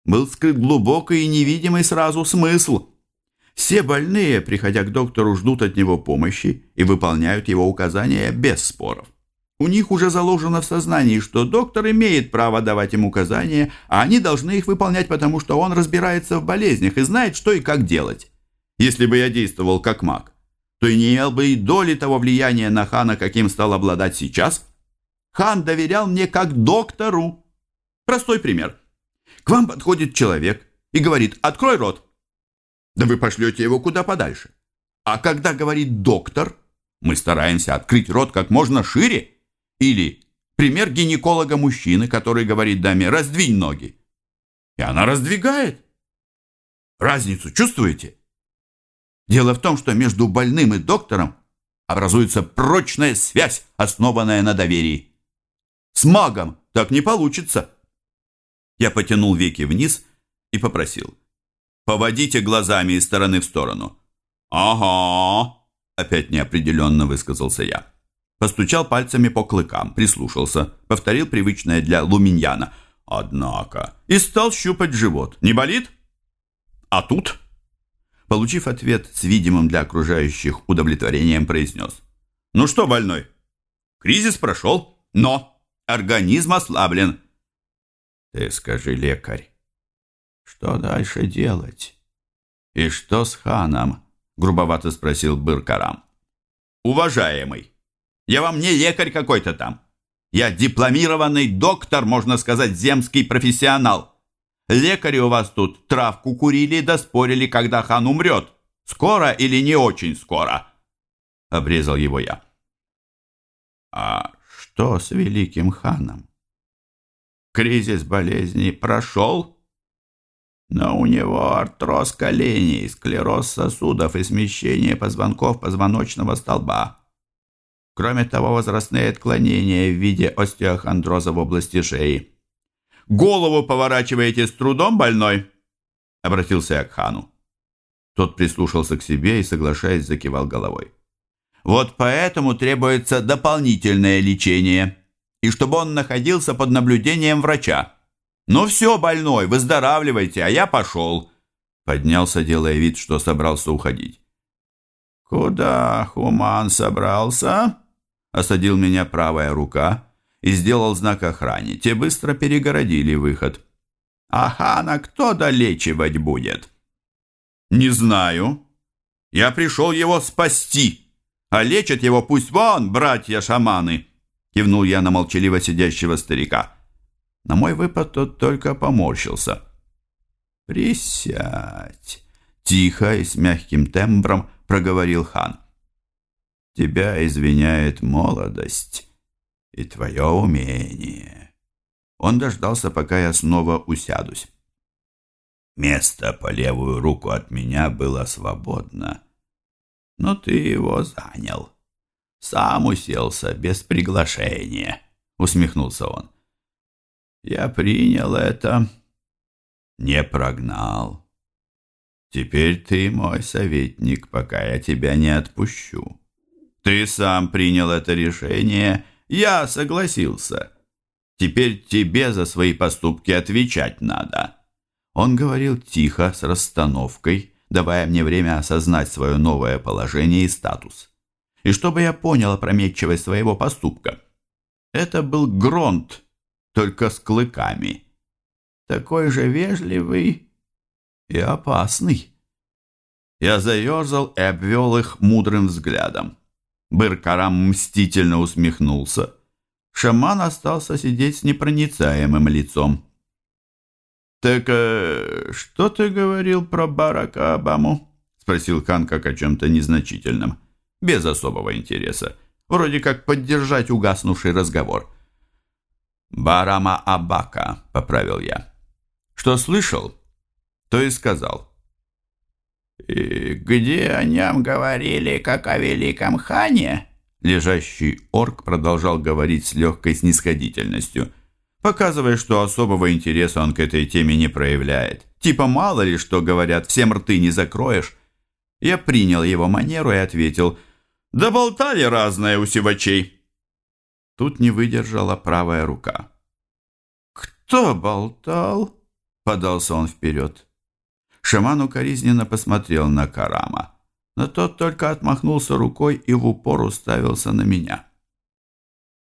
был скрыт глубокий и невидимый сразу смысл. Все больные, приходя к доктору, ждут от него помощи и выполняют его указания без споров. У них уже заложено в сознании, что доктор имеет право давать им указания, а они должны их выполнять, потому что он разбирается в болезнях и знает, что и как делать. Если бы я действовал как маг, то и не имел бы и доли того влияния на хана, каким стал обладать сейчас. Хан доверял мне как доктору. Простой пример. К вам подходит человек и говорит «открой рот». Да вы пошлете его куда подальше. А когда говорит доктор, мы стараемся открыть рот как можно шире. Или пример гинеколога-мужчины, который говорит даме «раздвинь ноги». И она раздвигает. Разницу чувствуете? Дело в том, что между больным и доктором образуется прочная связь, основанная на доверии. С магом так не получится. Я потянул веки вниз и попросил. «Поводите глазами из стороны в сторону». «Ага», — опять неопределенно высказался я. Постучал пальцами по клыкам, прислушался, повторил привычное для луминьяна. «Однако...» И стал щупать живот. «Не болит?» А тут, получив ответ с видимым для окружающих удовлетворением, произнес. «Ну что, больной, кризис прошел, но организм ослаблен. Ты скажи, лекарь, что дальше делать? И что с ханом? Грубовато спросил Быркарам. Уважаемый, я вам не лекарь какой-то там. Я дипломированный доктор, можно сказать, земский профессионал. Лекари у вас тут травку курили да спорили, когда хан умрет. Скоро или не очень скоро? Обрезал его я. А что с великим ханом? Кризис болезни прошел, но у него артроз коленей, склероз сосудов и смещение позвонков позвоночного столба. Кроме того, возрастные отклонения в виде остеохондроза в области шеи. «Голову поворачиваете с трудом, больной?» — обратился я к хану. Тот прислушался к себе и, соглашаясь, закивал головой. «Вот поэтому требуется дополнительное лечение» и чтобы он находился под наблюдением врача. «Ну все, больной, выздоравливайте, а я пошел!» Поднялся, делая вид, что собрался уходить. «Куда Хуман собрался?» Осадил меня правая рука и сделал знак охране. Те быстро перегородили выход. «А хана кто долечивать будет?» «Не знаю. Я пришел его спасти, а лечат его пусть вон, братья-шаманы!» Кивнул я на молчаливо сидящего старика. На мой выпад тот только поморщился. «Присядь!» Тихо и с мягким тембром проговорил хан. «Тебя извиняет молодость и твое умение». Он дождался, пока я снова усядусь. Место по левую руку от меня было свободно, но ты его занял. Сам уселся без приглашения, усмехнулся он. Я принял это, не прогнал. Теперь ты мой советник, пока я тебя не отпущу. Ты сам принял это решение, я согласился. Теперь тебе за свои поступки отвечать надо. Он говорил тихо, с расстановкой, давая мне время осознать свое новое положение и статус. и чтобы я понял опрометчивость своего поступка. Это был Гронт, только с клыками. Такой же вежливый и опасный. Я заерзал и обвел их мудрым взглядом. Быркарам мстительно усмехнулся. Шаман остался сидеть с непроницаемым лицом. «Так э, что ты говорил про Барака Обаму?» — спросил Хан как о чем-то незначительном, без особого интереса, вроде как поддержать угаснувший разговор. «Барама Абака», — поправил я. «Что слышал, то и сказал». «И где о нем говорили, как о великом хане?» Лежащий орк продолжал говорить с легкой снисходительностью, показывая, что особого интереса он к этой теме не проявляет. Типа мало ли что говорят, всем рты не закроешь. Я принял его манеру и ответил, «Да болтали разное у сивачей». Тут не выдержала правая рука. «Кто болтал?» — подался он вперед. Шаман укоризненно посмотрел на Карама, но тот только отмахнулся рукой и в упор уставился на меня.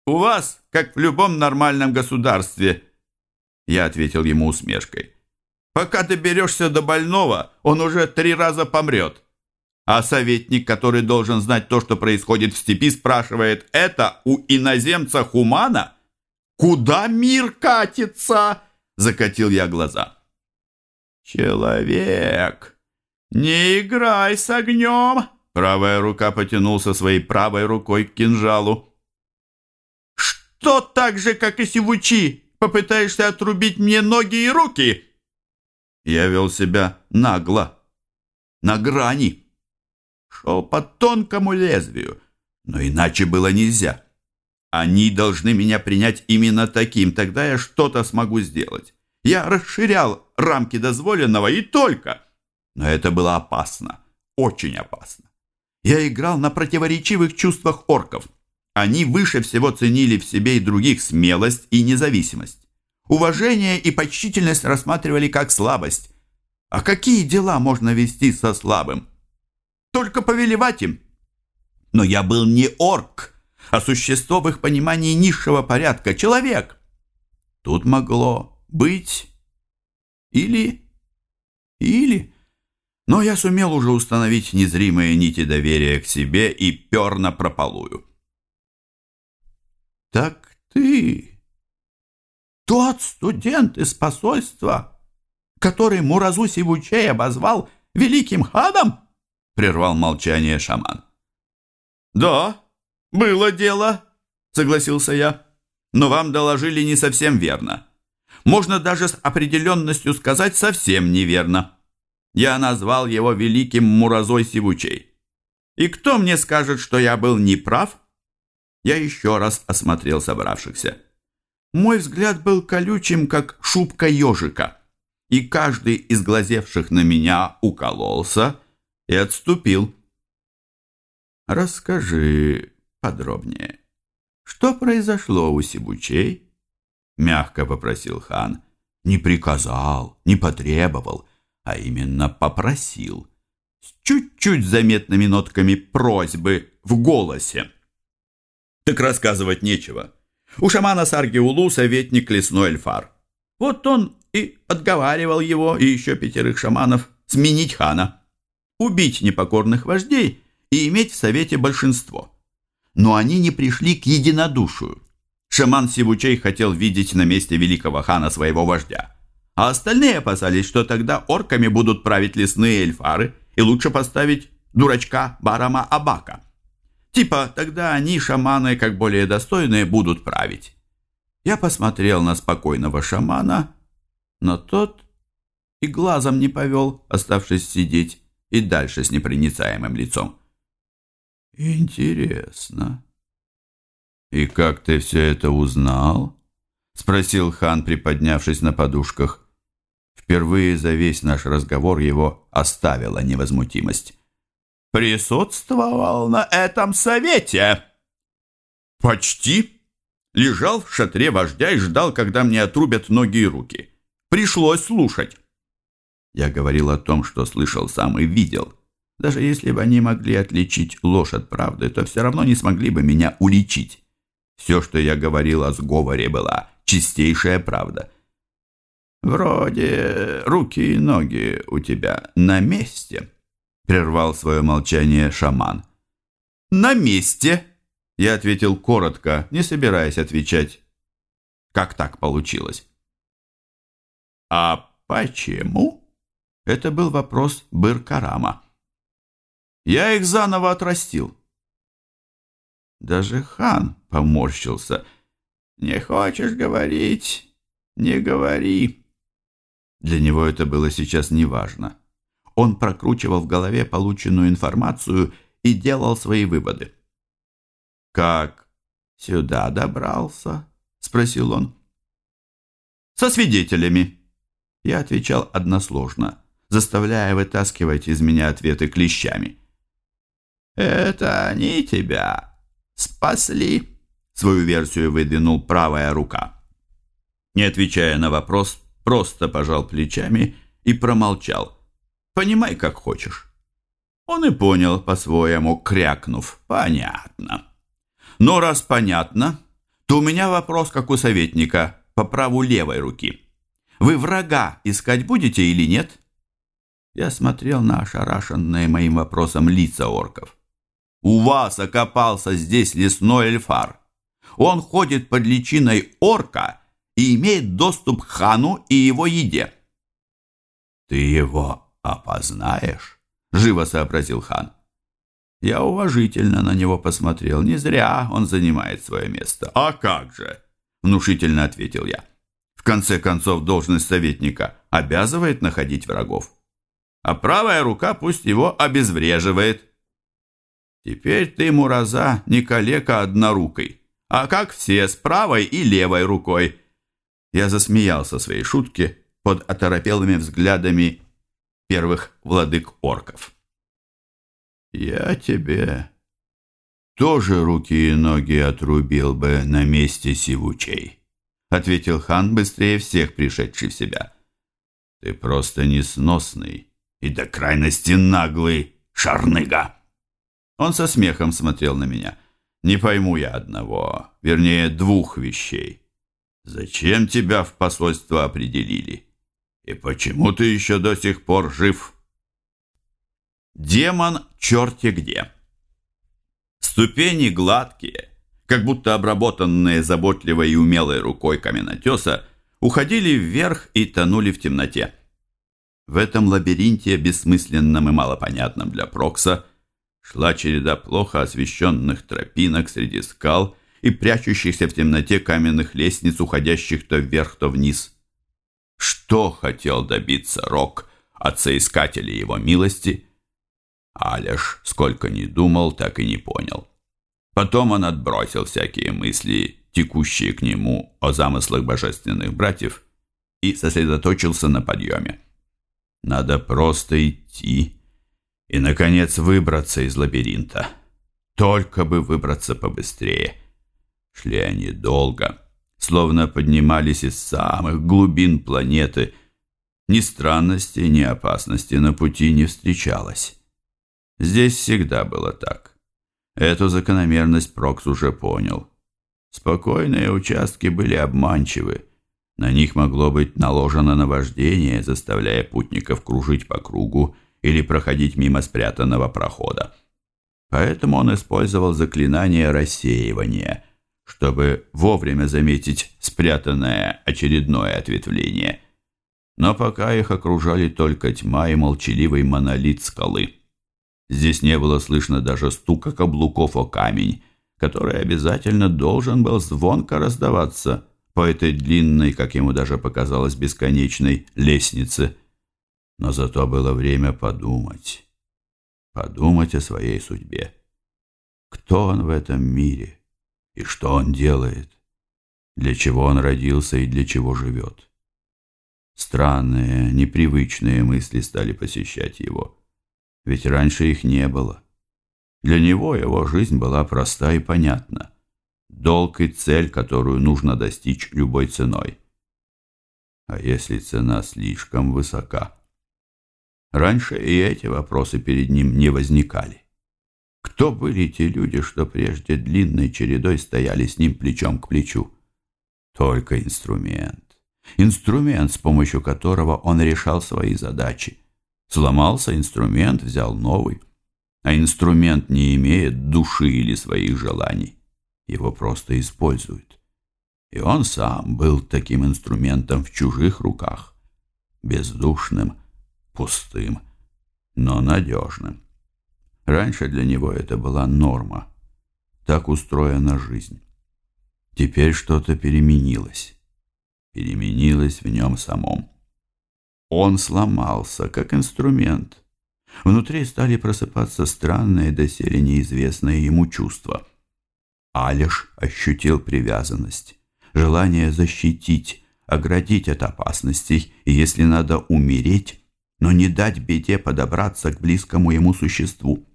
«У вас, как в любом нормальном государстве», — я ответил ему усмешкой. «Пока ты берешься до больного, он уже три раза помрет». А советник, который должен знать то, что происходит в степи, спрашивает, это у иноземца хумана? «Куда мир катится?» — закатил я глаза. «Человек, не играй с огнем!» Правая рука потянулся своей правой рукой к кинжалу. «Что так же, как и Сивучи, попытаешься отрубить мне ноги и руки?» Я вел себя нагло, на грани. Шел по тонкому лезвию, но иначе было нельзя. Они должны меня принять именно таким, тогда я что-то смогу сделать. Я расширял рамки дозволенного и только. Но это было опасно, очень опасно. Я играл на противоречивых чувствах орков. Они выше всего ценили в себе и других смелость и независимость. Уважение и почтительность рассматривали как слабость. А какие дела можно вести со слабым? Только повелевать им. Но я был не орк, а существо в их понимании низшего порядка, человек. Тут могло быть или... или... Но я сумел уже установить незримые нити доверия к себе и пер на прополую. «Так ты тот студент из посольства, который Муразу Сивучей обозвал великим хадом?» прервал молчание шаман. «Да, было дело», — согласился я. «Но вам доложили не совсем верно можно даже с определенностью сказать совсем неверно. Я назвал его великим Муразой Сивучей. И кто мне скажет, что я был неправ? Я еще раз осмотрел собравшихся. Мой взгляд был колючим, как шубка ежика, и каждый из глазевших на меня укололся и отступил. «Расскажи подробнее, что произошло у Сибучей?» Мягко попросил хан. Не приказал, не потребовал, а именно попросил. С чуть-чуть заметными нотками просьбы в голосе. Так рассказывать нечего. У шамана Саргиулу советник лесной эльфар. Вот он и отговаривал его и еще пятерых шаманов сменить хана, убить непокорных вождей и иметь в совете большинство. Но они не пришли к единодушию. Шаман Сивучей хотел видеть на месте великого хана своего вождя. А остальные опасались, что тогда орками будут править лесные эльфары, и лучше поставить дурачка Барама Абака. Типа, тогда они, шаманы, как более достойные, будут править. Я посмотрел на спокойного шамана, но тот и глазом не повел, оставшись сидеть и дальше с непроницаемым лицом. «Интересно», «И как ты все это узнал?» — спросил хан, приподнявшись на подушках. Впервые за весь наш разговор его оставила невозмутимость. «Присутствовал на этом совете!» «Почти!» Лежал в шатре вождя и ждал, когда мне отрубят ноги и руки. Пришлось слушать. Я говорил о том, что слышал сам и видел. Даже если бы они могли отличить ложь от правды, то все равно не смогли бы меня уличить. Все, что я говорил о сговоре, была чистейшая правда. «Вроде руки и ноги у тебя на месте», — прервал свое молчание шаман. «На месте», — я ответил коротко, не собираясь отвечать. «Как так получилось?» «А почему?» — это был вопрос Быркарама. «Я их заново отрастил». Даже хан поморщился. «Не хочешь говорить? Не говори». Для него это было сейчас неважно. Он прокручивал в голове полученную информацию и делал свои выводы. «Как сюда добрался?» — спросил он. «Со свидетелями». Я отвечал односложно, заставляя вытаскивать из меня ответы клещами. «Это они тебя спасли», — свою версию выдвинул правая рука. Не отвечая на вопрос, просто пожал плечами и промолчал. «Понимай, как хочешь». Он и понял по-своему, крякнув. «Понятно». «Но раз понятно, то у меня вопрос, как у советника, по праву левой руки. Вы врага искать будете или нет?» Я смотрел на ошарашенные моим вопросом лица орков. «У вас окопался здесь лесной эльфар. Он ходит под личиной орка и имеет доступ к хану и его еде. «Ты его опознаешь?» — живо сообразил хан. Я уважительно на него посмотрел. Не зря он занимает свое место. «А как же?» — внушительно ответил я. «В конце концов, должность советника обязывает находить врагов. А правая рука пусть его обезвреживает». «Теперь ты, Мураза, не калека однорукой, а как все, с правой и левой рукой». Я засмеялся своей шутке под оторопелыми взглядами первых владык орков. «Я тебе тоже руки и ноги отрубил бы на месте сивучей», ответил хан быстрее всех пришедший в себя. «Ты просто несносный и до крайности наглый шарныга». Он со смехом смотрел на меня. «Не пойму я одного, вернее, двух вещей». Зачем тебя в посольство определили? И почему ты еще до сих пор жив? Демон черти где. Ступени гладкие, как будто обработанные заботливой и умелой рукой каменотеса, уходили вверх и тонули в темноте. В этом лабиринте, бессмысленном и малопонятном для Прокса, шла череда плохо освещенных тропинок среди скал и прячущихся в темноте каменных лестниц, уходящих то вверх, то вниз. Что хотел добиться Рок от соискателей его милости? Алеш, сколько ни думал, так и не понял. Потом он отбросил всякие мысли, текущие к нему о замыслах божественных братьев, и сосредоточился на подъеме. Надо просто идти и, наконец, выбраться из лабиринта. Только бы выбраться побыстрее. Шли они долго, словно поднимались из самых глубин планеты. Ни странности, ни опасности на пути не встречалось. Здесь всегда было так. Эту закономерность Прокс уже понял. Спокойные участки были обманчивы. На них могло быть наложено наваждение, заставляя путников кружить по кругу или проходить мимо спрятанного прохода. Поэтому он использовал заклинание рассеивания, чтобы вовремя заметить спрятанное очередное ответвление. Но пока их окружали только тьма и молчаливый монолит скалы. Здесь не было слышно даже стука каблуков о камень, который обязательно должен был звонко раздаваться по этой длинной, как ему даже показалось, бесконечной лестнице. Но зато было время подумать. Подумать о своей судьбе. Кто он в этом мире? И что он делает? Для чего он родился и для чего живет? Странные, непривычные мысли стали посещать его. Ведь раньше их не было. Для него его жизнь была проста и понятна. Долг и цель, которую нужно достичь любой ценой. А если цена слишком высока? Раньше и эти вопросы перед ним не возникали. Кто были те люди, что прежде длинной чередой стояли с ним плечом к плечу? Только инструмент. Инструмент, с помощью которого он решал свои задачи. Сломался инструмент, взял новый. А инструмент не имеет души или своих желаний. Его просто используют. И он сам был таким инструментом в чужих руках. Бездушным, пустым, но надежным. Раньше для него это была норма. Так устроена жизнь. Теперь что-то переменилось. Переменилось в нем самом. Он сломался, как инструмент. Внутри стали просыпаться странные, доселе неизвестные ему чувства. Алиш ощутил привязанность, желание защитить, оградить от опасностей и, если надо, умереть, но не дать беде подобраться к близкому ему существу.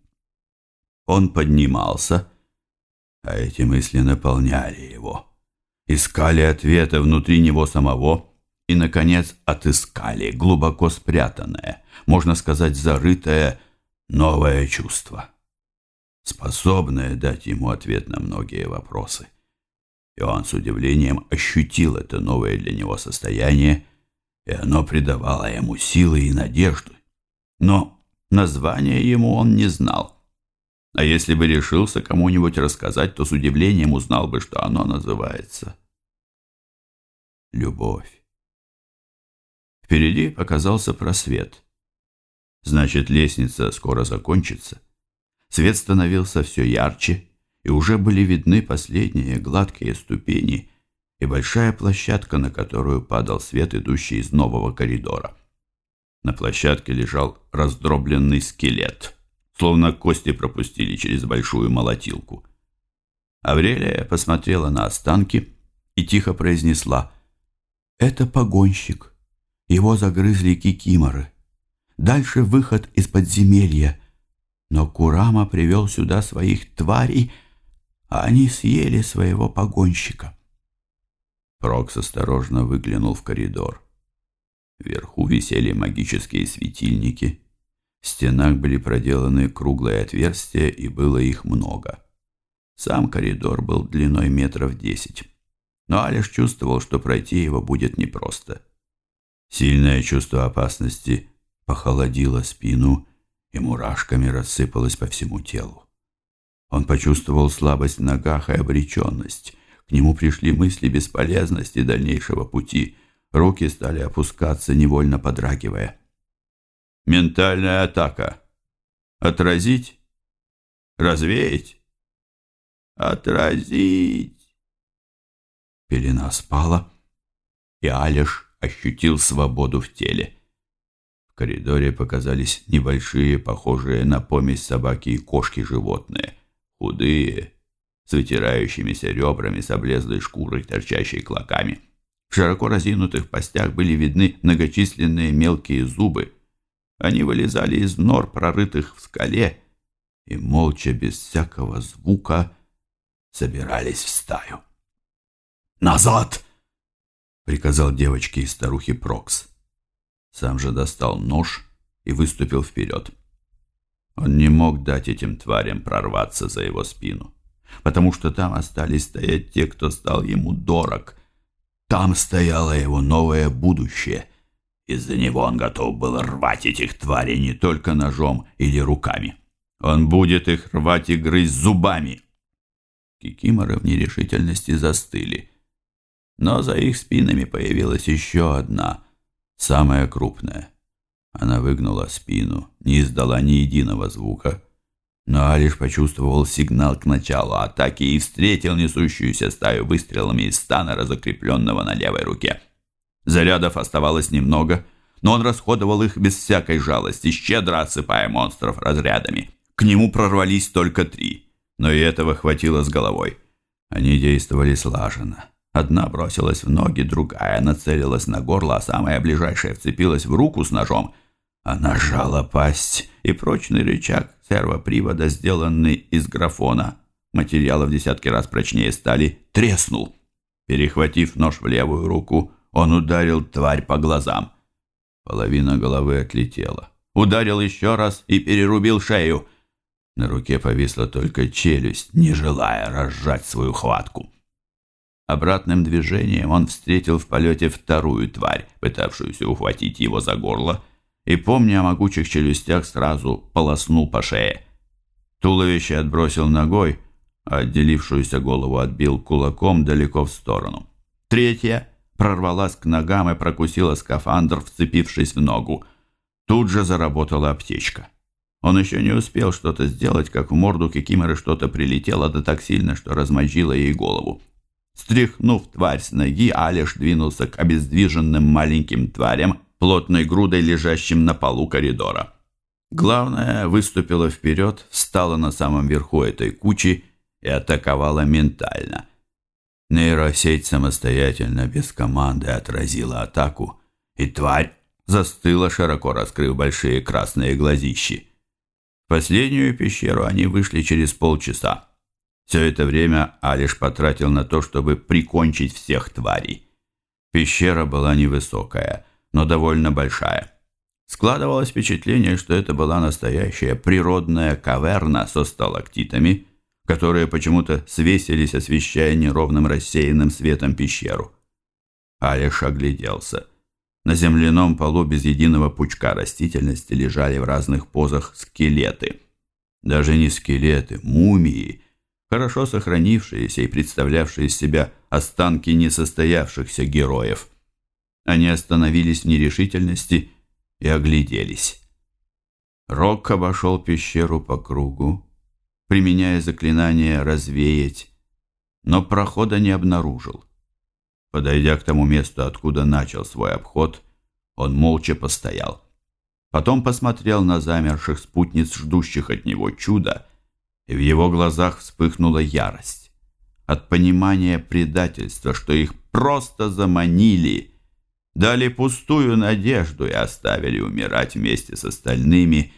Он поднимался, а эти мысли наполняли его. Искали ответы внутри него самого и, наконец, отыскали глубоко спрятанное, можно сказать, зарытое новое чувство, способное дать ему ответ на многие вопросы. И он с удивлением ощутил это новое для него состояние, и оно придавало ему силы и надежду. Но название ему он не знал. А если бы решился кому-нибудь рассказать, то с удивлением узнал бы, что оно называется «Любовь». Впереди показался просвет. Значит, лестница скоро закончится. Свет становился все ярче, и уже были видны последние гладкие ступени и большая площадка, на которую падал свет, идущий из нового коридора. На площадке лежал раздробленный скелет — словно кости пропустили через большую молотилку. Аврелия посмотрела на останки и тихо произнесла «Это погонщик. Его загрызли кикиморы. Дальше выход из подземелья. Но Курама привел сюда своих тварей, а они съели своего погонщика». Прокс осторожно выглянул в коридор. Вверху висели магические светильники, в стенах были проделаны круглые отверстия, и было их много. Сам коридор был длиной метров десять. Но Алиш чувствовал, что пройти его будет непросто. Сильное чувство опасности похолодило спину и мурашками рассыпалось по всему телу. Он почувствовал слабость в ногах и обреченность. Нему пришли мысли бесполезности дальнейшего пути. Руки стали опускаться, невольно подрагивая. Ментальная атака. Отразить? Развеять? Отразить. Пелена спала, и Алиш ощутил свободу в теле. В коридоре показались небольшие, похожие на помесь собаки и кошки животные. Худые, с вытирающимися ребрами, с облезлой шкурой, торчащей клоками. В широко разинутых постях были видны многочисленные мелкие зубы, они вылезали из нор, прорытых в скале, и молча, без всякого звука, собирались в стаю. «Назад!» — приказал девочке и старухе Прокс. Сам же достал нож и выступил вперед. Он не мог дать этим тварям прорваться за его спину, потому что там остались стоять те, кто стал ему дорог. Там стояло его новое будущее — из-за него он готов был рвать этих тварей не только ножом или руками. Он будет их рвать и грызть зубами. Кикиморы в нерешительности застыли. Но за их спинами появилась еще одна, самая крупная. Она выгнула спину, не издала ни единого звука, но Алиш почувствовал сигнал к началу атаки и встретил несущуюся стаю выстрелами из стана, закрепленного на левой руке. Зарядов оставалось немного, но он расходовал их без всякой жалости, щедро осыпая монстров разрядами. К нему прорвались только три, но и этого хватило с головой. Они действовали слаженно. Одна бросилась в ноги, другая нацелилась на горло, а самая ближайшая вцепилась в руку с ножом. Она сжала пасть, и прочный рычаг сервопривода, сделанный из графона, материала в десятки раз прочнее стали, треснул. Перехватив нож в левую руку, он ударил тварь по глазам. Половина головы отлетела. ударил еще раз и перерубил шею. На руке повисла только челюсть, не желая разжать свою хватку. Обратным движением он встретил в полете вторую тварь, пытавшуюся ухватить его за горло, и, помня о могучих челюстях, сразу полоснул по шее. Туловище отбросил ногой, а отделившуюся голову отбил кулаком далеко в сторону. Третья прорвалась к ногам и прокусила скафандр, вцепившись в ногу. Тут же заработала аптечка. Он еще не успел что-то сделать, как в морду Кикиморы что-то прилетело да так сильно, что размозжило ей голову. Стряхнув тварь с ноги, Алиш двинулся к обездвиженным маленьким тварям, плотной грудой лежащим на полу коридора. Главное, выступила вперед, встала на самом верху этой кучи и атаковала ментально. Нейросеть самостоятельно, без команды, отразила атаку, и тварь застыла, широко раскрыв большие красные глазищи. В последнюю пещеру они вышли через полчаса. Все это время Алиш потратил на то, чтобы прикончить всех тварей. Пещера была невысокая, но довольно большая. Складывалось впечатление, что это была настоящая природная каверна со сталактитами, которые почему-то свесились, освещая неровным рассеянным светом пещеру. Алиш огляделся. На земляном полу без единого пучка растительности лежали в разных позах скелеты. Даже не скелеты, мумии, хорошо сохранившиеся и представлявшие из себя останки несостоявшихся героев. Они остановились в нерешительности и огляделись. Рок обошел пещеру по кругу, применяя заклинание «развеять», но прохода не обнаружил. Подойдя к тому месту, откуда начал свой обход, он молча постоял. Потом посмотрел на замерших спутниц, ждущих от него чуда, и в его глазах вспыхнула ярость. От понимания предательства, что их просто заманили – дали пустую надежду и оставили умирать вместе с остальными.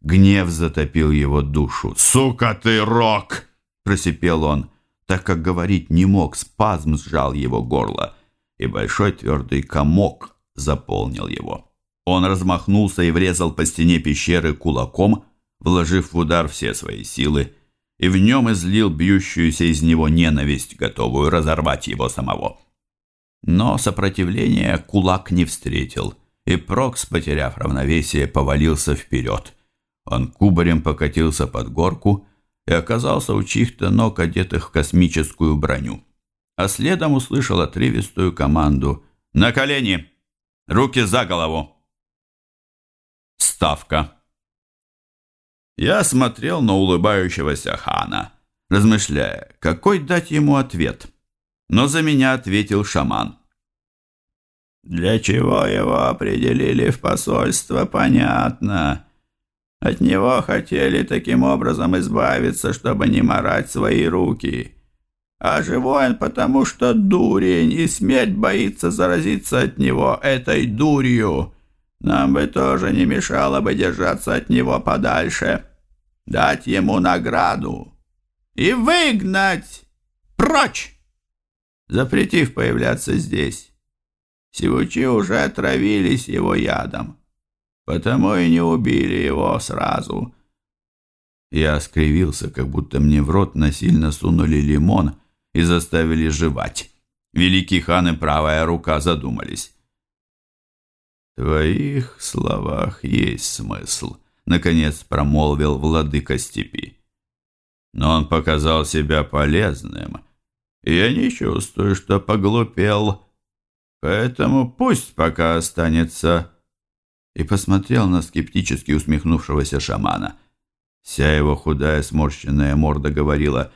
Гнев затопил его душу. «Сука ты, Рок!» – просипел он, так как говорить не мог, спазм сжал его горло, и большой твердый комок заполнил его. Он размахнулся и врезал по стене пещеры кулаком, вложив в удар все свои силы, и в нем излил бьющуюся из него ненависть, готовую разорвать его самого. Но сопротивления кулак не встретил, и Прокс, потеряв равновесие, повалился вперед. Он кубарем покатился под горку и оказался у чьих-то ног, одетых в космическую броню. А следом услышал отрывистую команду «На колени! Руки за голову!» Ставка. Я смотрел на улыбающегося хана, размышляя, какой дать ему ответ – но за меня ответил шаман. Для чего его определили в посольство, понятно. От него хотели таким образом избавиться, чтобы не морать свои руки. А живой он потому, что дурень, и смерть боится заразиться от него этой дурью. Нам бы тоже не мешало бы держаться от него подальше, дать ему награду и выгнать прочь запретив появляться здесь. Сивучи уже отравились его ядом, потому и не убили его сразу. Я скривился, как будто мне в рот насильно сунули лимон и заставили жевать. Великий хан и правая рука задумались. «В твоих словах есть смысл», — наконец промолвил владыка степи. «Но он показал себя полезным» Я не чувствую, что поглупел, поэтому пусть пока останется». И посмотрел на скептически усмехнувшегося шамана. Вся его худая сморщенная морда говорила,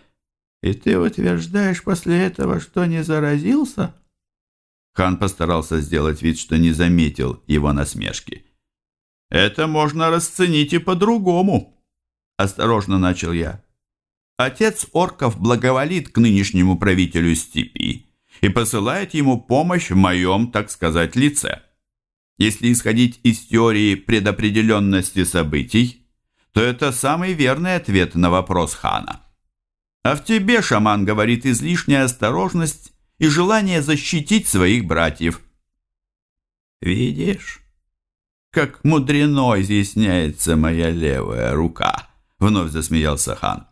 «И ты утверждаешь после этого, что не заразился?» Хан постарался сделать вид, что не заметил его насмешки. «Это можно расценить и по-другому», — осторожно начал я. Отец орков благоволит к нынешнему правителю степи и посылает ему помощь в моем, так сказать, лице. Если исходить из теории предопределенности событий, то это самый верный ответ на вопрос хана. А в тебе, шаман, говорит излишняя осторожность и желание защитить своих братьев. Видишь, как мудрено изъясняется моя левая рука!» Вновь засмеялся хан.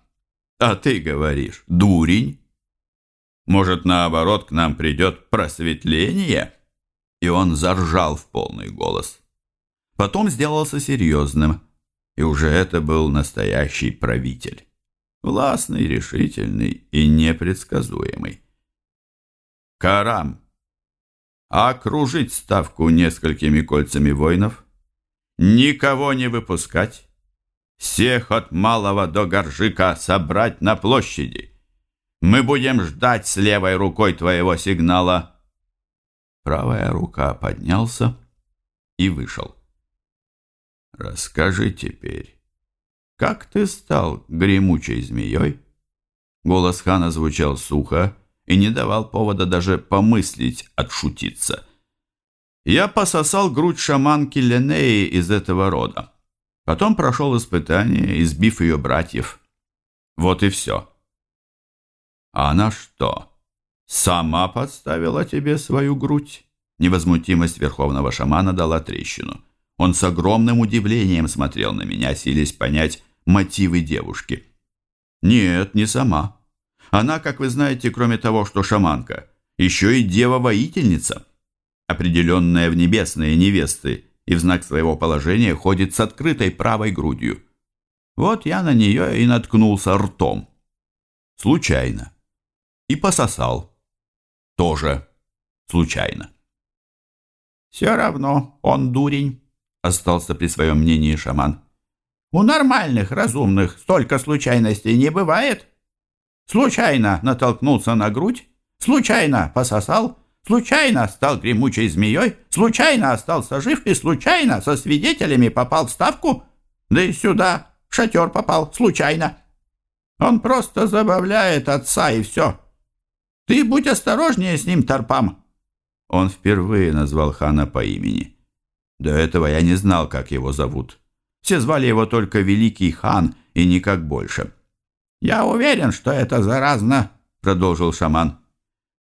«А ты говоришь, дурень? Может, наоборот, к нам придет просветление?» И он заржал в полный голос. Потом сделался серьезным, и уже это был настоящий правитель. Властный, решительный и непредсказуемый. «Карам!» окружить ставку несколькими кольцами воинов, никого не выпускать, всех от малого до горжика собрать на площади. Мы будем ждать с левой рукой твоего сигнала. Правая рука поднялся и вышел. Расскажи теперь, как ты стал гремучей змеей? Голос хана звучал сухо, и не давал повода даже помыслить отшутиться. Я пососал грудь шаманки Ленеи из этого рода. Потом прошел испытание, избив ее братьев. Вот и все. А она что, сама подставила тебе свою грудь? Невозмутимость верховного шамана дала трещину. Он с огромным удивлением смотрел на меня, силясь понять мотивы девушки. Нет, не сама. Она, как вы знаете, кроме того, что шаманка, еще и дева-воительница, определенная в небесные невесты, и в знак своего положения ходит с открытой правой грудью. Вот я на нее и наткнулся ртом. Случайно. И пососал. Тоже случайно. «Все равно он дурень», — остался при своем мнении шаман. «У нормальных, разумных столько случайностей не бывает». Случайно натолкнулся на грудь, случайно пососал, случайно стал гремучей змеей, случайно остался жив и случайно со свидетелями попал в ставку, да и сюда, в шатер попал, случайно. Он просто забавляет отца и все. Ты будь осторожнее с ним, Тарпам. Он впервые назвал хана по имени. До этого я не знал, как его зовут. Все звали его только Великий хан и никак больше. «Я уверен, что это заразно», — продолжил шаман.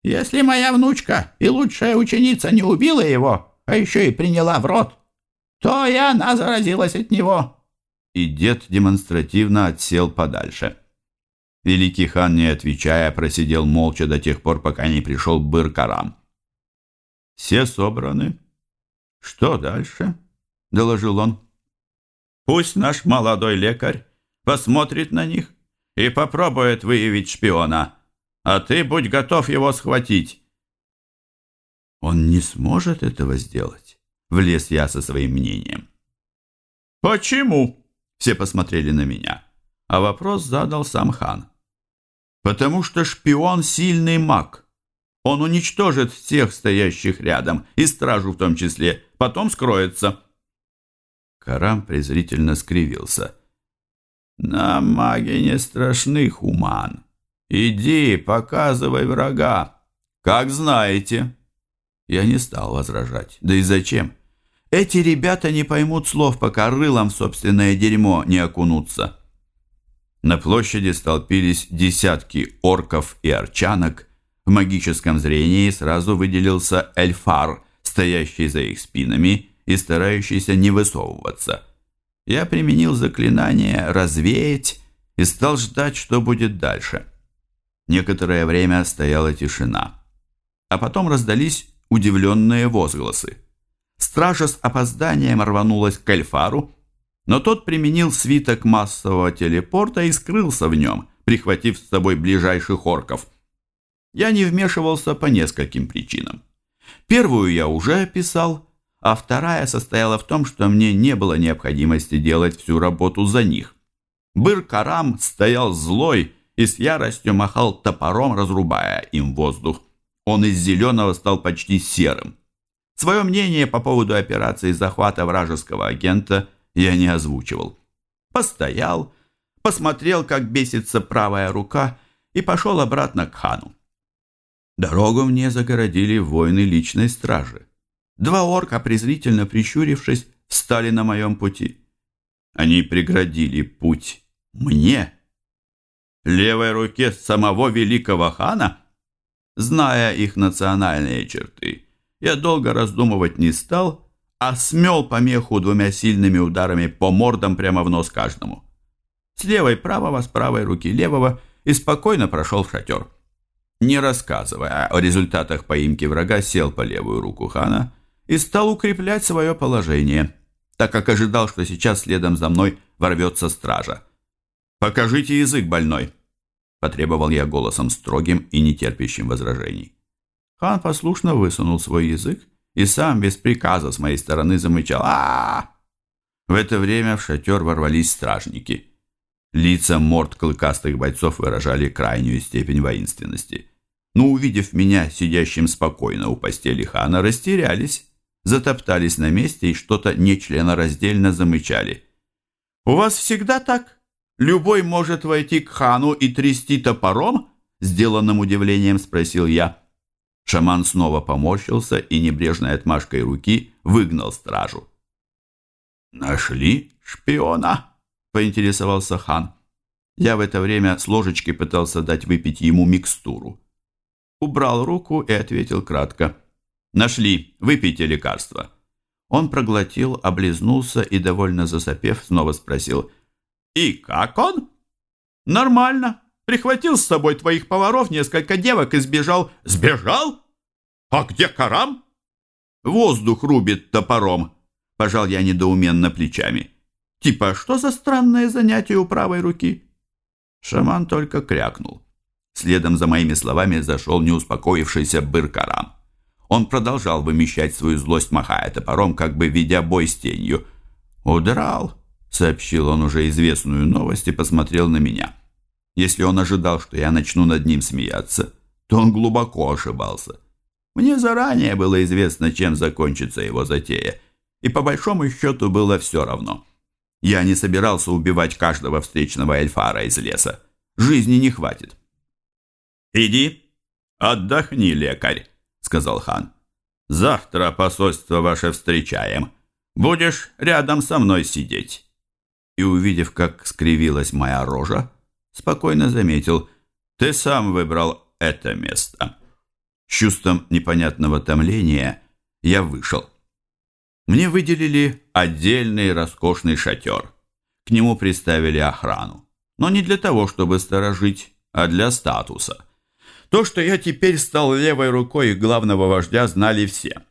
«Если моя внучка и лучшая ученица не убила его, а еще и приняла в рот, то и она заразилась от него». И дед демонстративно отсел подальше. Великий хан, не отвечая, просидел молча до тех пор, пока не пришел Быр-Карам. «Все собраны. Что дальше?» — доложил он. «Пусть наш молодой лекарь посмотрит на них и попробует выявить шпиона, а ты будь готов его схватить». «Он не сможет этого сделать», — влез я со своим мнением. «Почему?» — все посмотрели на меня, а вопрос задал сам хан. «Потому что шпион — сильный маг. Он уничтожит всех стоящих рядом, и стражу в том числе, потом скроется». Карам презрительно скривился — нам маги не страшны, Хуман. Иди, показывай врага. Как знаете. Я не стал возражать. Да и зачем? Эти ребята не поймут слов, пока рылом в собственное дерьмо не окунутся. На площади столпились десятки орков и арчанок. В магическом зрении сразу выделился эльфар, стоящий за их спинами и старающийся не высовываться – я применил заклинание «развеять» и стал ждать, что будет дальше. Некоторое время стояла тишина. А потом раздались удивленные возгласы. Стража с опозданием рванулась к Эльфару, но тот применил свиток массового телепорта и скрылся в нем, прихватив с собой ближайших орков. Я не вмешивался по нескольким причинам. Первую я уже описал – а вторая состояла в том, что мне не было необходимости делать всю работу за них. Быр-Карам стоял злой и с яростью махал топором, разрубая им воздух. Он из зеленого стал почти серым. Свое мнение по поводу операции захвата вражеского агента я не озвучивал. Постоял, посмотрел, как бесится правая рука, и пошел обратно к хану. Дорогу мне загородили воины личной стражи. Два орка, презрительно прищурившись, встали на моем пути. Они преградили путь мне, левой руке самого великого хана. Зная их национальные черты, я долго раздумывать не стал, а смел помеху двумя сильными ударами по мордам прямо в нос каждому. С левой правого, с правой руки левого и спокойно прошел в шатер. Не рассказывая о результатах поимки врага, сел по левую руку хана и стал укреплять свое положение, так как ожидал, что сейчас следом за мной ворвется стража. «Покажите язык, больной!» – потребовал я голосом строгим и нетерпящим возражений. Хан послушно высунул свой язык и сам без приказа с моей стороны замычал а, В это время в шатер ворвались стражники. Лица морд клыкастых бойцов выражали крайнюю степень воинственности. Но, увидев меня, сидящим спокойно у постели хана, растерялись, затоптались на месте и что-то нечленораздельно замычали. «У вас всегда так? Любой может войти к хану и трясти топором?» Сделанным удивлением спросил я. Шаман снова поморщился и небрежной отмашкой руки выгнал стражу. «Нашли шпиона?» – поинтересовался хан. Я в это время с ложечки пытался дать выпить ему микстуру. Убрал руку и ответил кратко. «Нашли, выпейте лекарство». Он проглотил, облизнулся и, довольно засопев, снова спросил. «И как он?» «Нормально. Прихватил с собой твоих поваров, несколько девок и сбежал». «Сбежал?» «А где Карам?» «Воздух рубит топором», — пожал я недоуменно плечами. «Типа, что за странное занятие у правой руки?» Шаман только крякнул. Следом за моими словами зашел неуспокоившийся Быр-Карам. Он продолжал вымещать свою злость, махая топором, как бы ведя бой с тенью. «Удрал», — сообщил он уже известную новость и посмотрел на меня. Если он ожидал, что я начну над ним смеяться, то он глубоко ошибался. Мне заранее было известно, чем закончится его затея, и по большому счету было все равно. Я не собирался убивать каждого встречного эльфара из леса. Жизни не хватит. «Иди, отдохни, лекарь», — сказал хан. «Завтра посольство ваше встречаем. Будешь рядом со мной сидеть». И, увидев, как скривилась моя рожа, спокойно заметил, «Ты сам выбрал это место». С чувством непонятного томления я вышел. Мне выделили отдельный роскошный шатер. К нему приставили охрану. Но не для того, чтобы сторожить, а для статуса. То, что я теперь стал левой рукой главного вождя, знали все.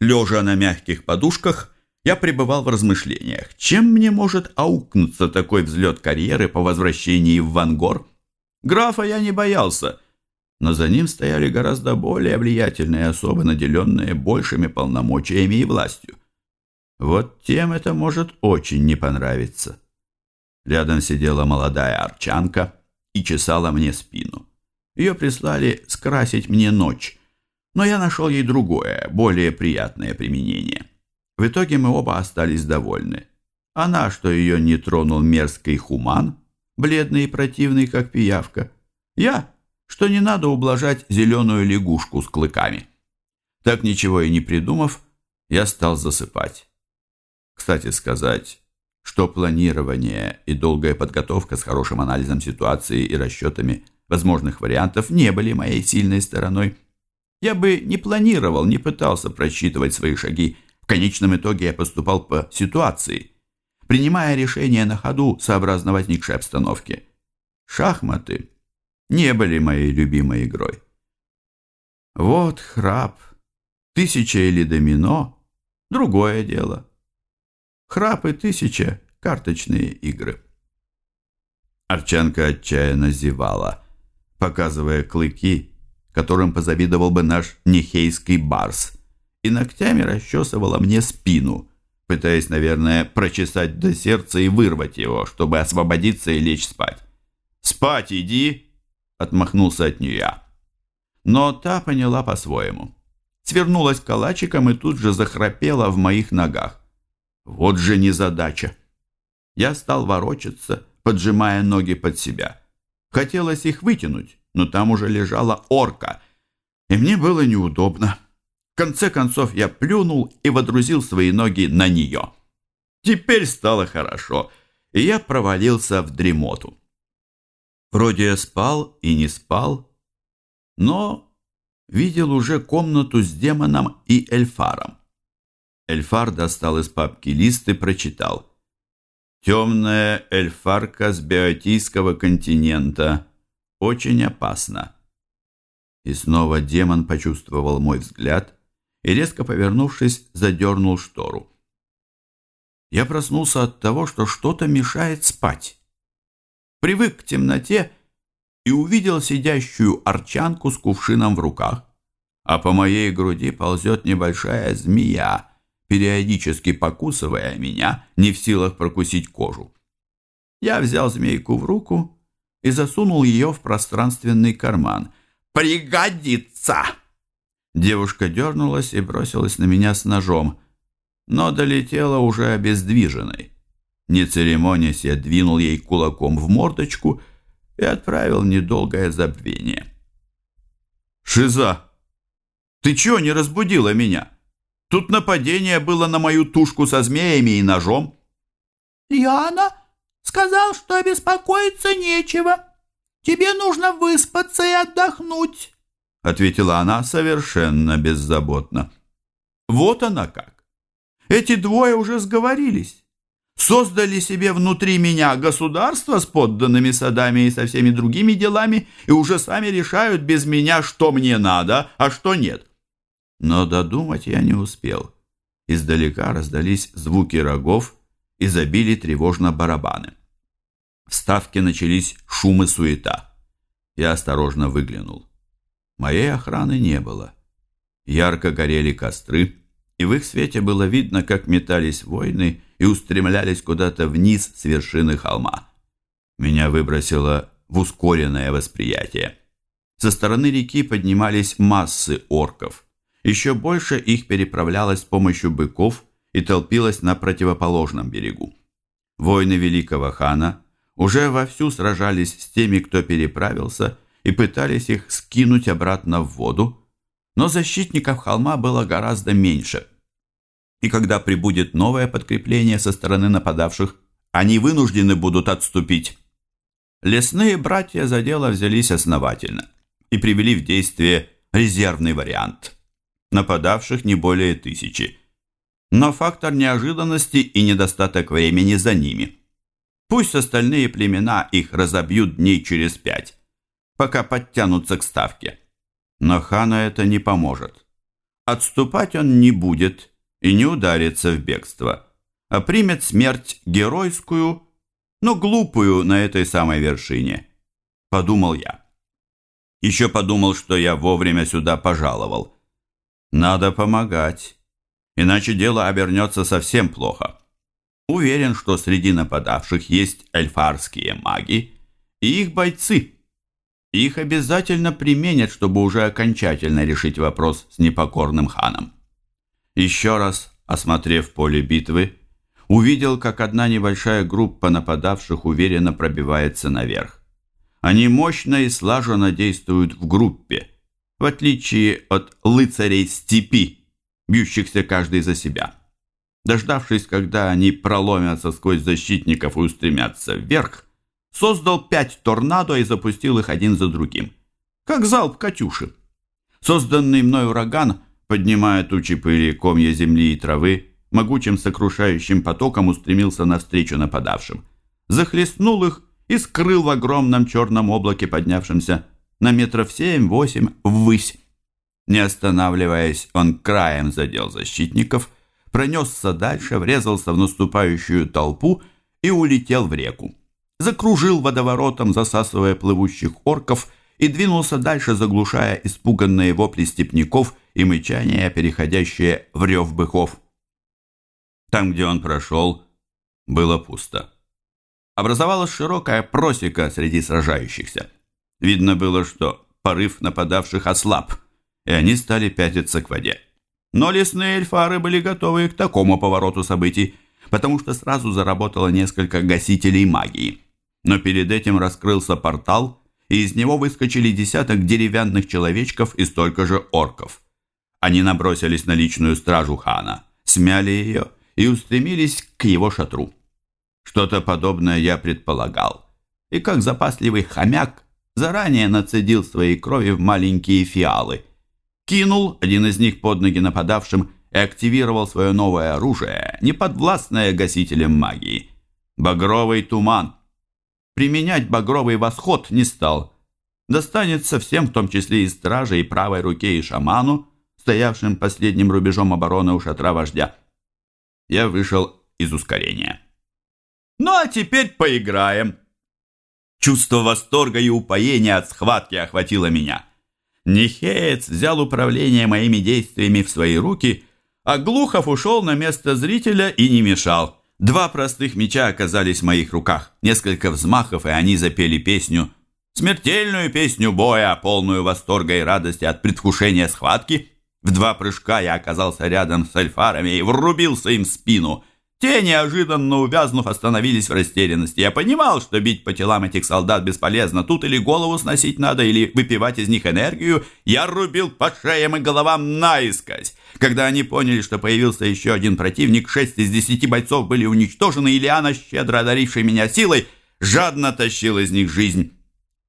Лежа на мягких подушках, я пребывал в размышлениях. Чем мне может аукнуться такой взлет карьеры по возвращении в Вангор? Графа я не боялся, но за ним стояли гораздо более влиятельные особы, наделенные большими полномочиями и властью. Вот тем это может очень не понравиться. Рядом сидела молодая арчанка и чесала мне спину. Ее прислали скрасить мне ночь, но я нашел ей другое, более приятное применение. В итоге мы оба остались довольны. Она, что ее не тронул мерзкий хуман, бледный и противный, как пиявка. Я, что не надо ублажать зеленую лягушку с клыками. Так ничего и не придумав, я стал засыпать. Кстати сказать, что планирование и долгая подготовка с хорошим анализом ситуации и расчетами возможных вариантов не были моей сильной стороной. Я бы не планировал, не пытался просчитывать свои шаги. В конечном итоге я поступал по ситуации, принимая решения на ходу сообразно возникшей обстановке. Шахматы не были моей любимой игрой. Вот храп, тысяча или домино – другое дело. Храп и тысяча – карточные игры. Арчанка отчаянно зевала, показывая клыки, которым позавидовал бы наш нехейский барс, и ногтями расчесывала мне спину, пытаясь, наверное, прочесать до сердца и вырвать его, чтобы освободиться и лечь спать. «Спать иди!» отмахнулся от нее. Но та поняла по-своему. Свернулась калачиком и тут же захрапела в моих ногах. Вот же незадача. Я стал ворочаться, поджимая ноги под себя. Хотелось их вытянуть, но там уже лежала орка, и мне было неудобно. В конце концов я плюнул и водрузил свои ноги на нее. Теперь стало хорошо, и я провалился в дремоту. Вроде я спал и не спал, но видел уже комнату с демоном и эльфаром. Эльфар достал из папки лист и прочитал. «Темная эльфарка с биотийского континента. Очень опасно». И снова демон почувствовал мой взгляд и, резко повернувшись, задернул штору. Я проснулся от того, что что-то мешает спать. Привык к темноте и увидел сидящую арчанку с кувшином в руках, а по моей груди ползет небольшая змея, периодически покусывая меня, не в силах прокусить кожу. Я взял змейку в руку и засунул ее в пространственный карман. «Пригодится!» Девушка дернулась и бросилась на меня с ножом, но долетела уже обездвиженной. Не церемонясь, я двинул ей кулаком в мордочку и отправил недолгое забвение. «Шиза, ты чего не разбудила меня?» Тут нападение было на мою тушку со змеями и ножом. Яна сказал, что беспокоиться нечего. Тебе нужно выспаться и отдохнуть, ответила она совершенно беззаботно. Вот она как. Эти двое уже сговорились. Создали себе внутри меня государство с подданными садами и со всеми другими делами и уже сами решают без меня, что мне надо, а что нет. Но додумать я не успел. Издалека раздались звуки рогов и забили тревожно барабаны. В ставке начались шум и суета. Я осторожно выглянул. Моей охраны не было. Ярко горели костры, и в их свете было видно, как метались воины и устремлялись куда-то вниз с вершины холма. Меня выбросило в ускоренное восприятие. Со стороны реки поднимались массы орков. Еще больше их переправлялось с помощью быков и толпилось на противоположном берегу. Воины великого хана уже вовсю сражались с теми, кто переправился, и пытались их скинуть обратно в воду, но защитников холма было гораздо меньше. И когда прибудет новое подкрепление со стороны нападавших, они вынуждены будут отступить. Лесные братья за дело взялись основательно и привели в действие резервный вариант – нападавших не более тысячи. Но фактор неожиданности и недостаток времени за ними. Пусть остальные племена их разобьют дней через пять, пока подтянутся к ставке. Но хану это не поможет. Отступать он не будет и не ударится в бегство, а примет смерть геройскую, но глупую на этой самой вершине, подумал я. Еще подумал, что я вовремя сюда пожаловал. Надо помогать, иначе дело обернется совсем плохо. Уверен, что среди нападавших есть эльфарские маги и их бойцы. Их обязательно применят, чтобы уже окончательно решить вопрос с непокорным ханом. Еще раз, осмотрев поле битвы, увидел, как одна небольшая группа нападавших уверенно пробивается наверх. Они мощно и слаженно действуют в группе – в отличие от лыцарей степи, бьющихся каждый за себя. Дождавшись, когда они проломятся сквозь защитников и устремятся вверх, создал пять торнадо и запустил их один за другим. Как залп «Катюши». Созданный мной ураган, поднимая тучи пыли, комья земли и травы, могучим сокрушающим потоком устремился навстречу нападавшим. Захлестнул их и скрыл в огромном черном облаке, поднявшемся на метров семь-восемь ввысь. Не останавливаясь, он краем задел защитников, пронесся дальше, врезался в наступающую толпу и улетел в реку. Закружил водоворотом, засасывая плывущих орков, и двинулся дальше, заглушая испуганные вопли степняков и мычания, переходящие в рев быков. Там, где он прошел, было пусто. Образовалась широкая просека среди сражающихся. Видно было, что порыв нападавших ослаб, и они стали пятиться к воде. Но лесные эльфары были готовы к такому повороту событий, потому что сразу заработало несколько гасителей магии. Но перед этим раскрылся портал, и из него выскочили десяток деревянных человечков и столько же орков. Они набросились на личную стражу хана, смяли ее и устремились к его шатру. Что-то подобное я предполагал. И как запасливый хомяк заранее нацедил своей крови в маленькие фиалы. Кинул один из них под ноги нападавшим, и активировал свое новое оружие, неподвластное гасителям магии. Багровый туман. Применять багровый восход не стал. Достанется всем, в том числе и страже, и правой руке, и шаману, стоявшим последним рубежом обороны у шатра вождя. Я вышел из ускорения. Ну а теперь поиграем. Чувство восторга и упоения от схватки охватило меня. Нихеец взял управление моими действиями в свои руки, а Глухов ушел на место зрителя и не мешал. Два простых меча оказались в моих руках. Несколько взмахов, и они запели песню. Смертельную песню боя, полную восторга и радости от предвкушения схватки. В два прыжка я оказался рядом с альфарами и врубился им в спину – те, неожиданно увязнув, остановились в растерянности. Я понимал, что бить по телам этих солдат бесполезно. Тут или голову сносить надо, или выпивать из них энергию. Я рубил по шеям и головам наискось. Когда они поняли, что появился еще один противник, шесть из десяти бойцов были уничтожены, и Лиана, щедро одарившая меня силой, жадно тащил из них жизнь.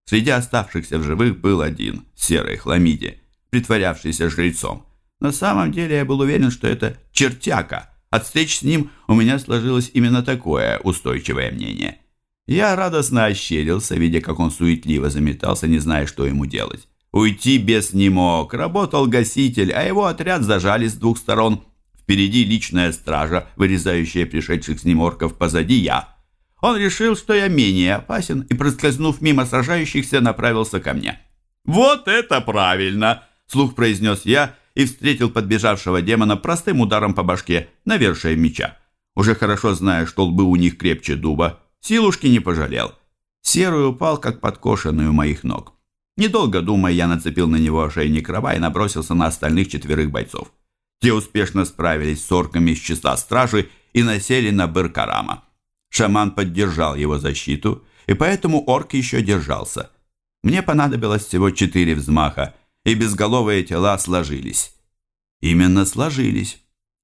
Среди оставшихся в живых был один, в серой хламиде, притворявшийся жрецом. На самом деле я был уверен, что это чертяка – от встреч с ним у меня сложилось именно такое устойчивое мнение. Я радостно ощерился, видя, как он суетливо заметался, не зная, что ему делать. Уйти без не мог, работал гаситель, а его отряд зажали с двух сторон. Впереди личная стража, вырезающая пришедших с ним орков, позади я. Он решил, что я менее опасен, и, проскользнув мимо сражающихся, направился ко мне. «Вот это правильно!» — слух произнес я — и встретил подбежавшего демона простым ударом по башке, навершием меча. Уже хорошо зная, что лбы у них крепче дуба, силушки не пожалел. Серый упал, как подкошенный у моих ног. Недолго думая, я нацепил на него ошейник раба и набросился на остальных четверых бойцов. Те успешно справились с орками из числа стражи и насели на Быркарама. Шаман поддержал его защиту, и поэтому орк еще держался. Мне понадобилось всего четыре взмаха – и безголовые тела сложились. Именно сложились.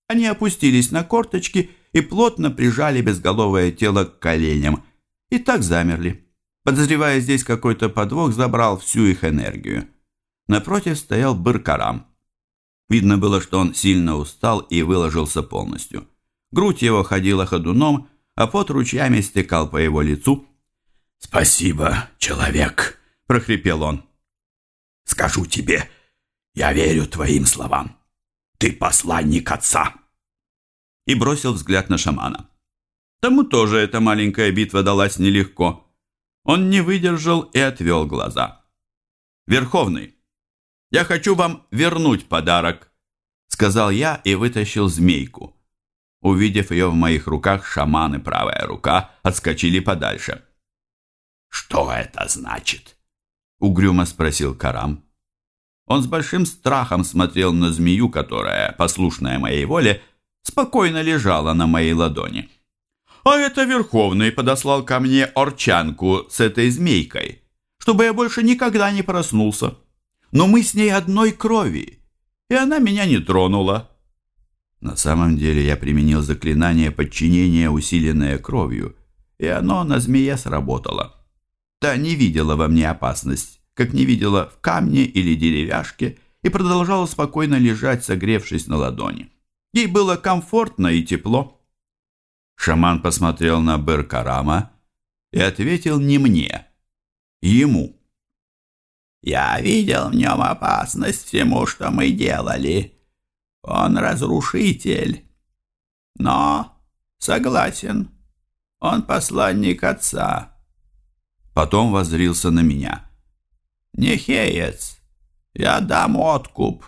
Они опустились на корточки и плотно прижали безголовое тело к коленям. И так замерли. Подозревая здесь какой-то подвох, забрал всю их энергию. Напротив стоял Быркарам. Видно было, что он сильно устал и выложился полностью. Грудь его ходила ходуном, а пот ручьями стекал по его лицу. «Спасибо, человек!» – прохрипел он. Скажу тебе, я верю твоим словам. Ты посланник отца. И бросил взгляд на шамана. Тому тоже эта маленькая битва далась нелегко. Он не выдержал и отвел глаза. «Верховный, я хочу вам вернуть подарок», сказал я и вытащил змейку. Увидев ее в моих руках, шаман и правая рука отскочили подальше. «Что это значит?» Угрюмо спросил Карам. Он с большим страхом смотрел на змею, которая, послушная моей воле, спокойно лежала на моей ладони. А это Верховный подослал ко мне орчанку с этой змейкой, чтобы я больше никогда не проснулся. Но мы с ней одной крови, и она меня не тронула. На самом деле я применил заклинание подчинения, усиленное кровью, и оно на змее сработало. Та не видела во мне опасность, как не видела в камне или деревяшке, и продолжала спокойно лежать, согревшись на ладони. Ей было комфортно и тепло. Шаман посмотрел на Беркарама и ответил не мне, ему. «Я видел в нем опасность всему, что мы делали. Он разрушитель. Но, согласен, он посланник отца. Потом воззрился на меня. «Нехеец, я дам откуп.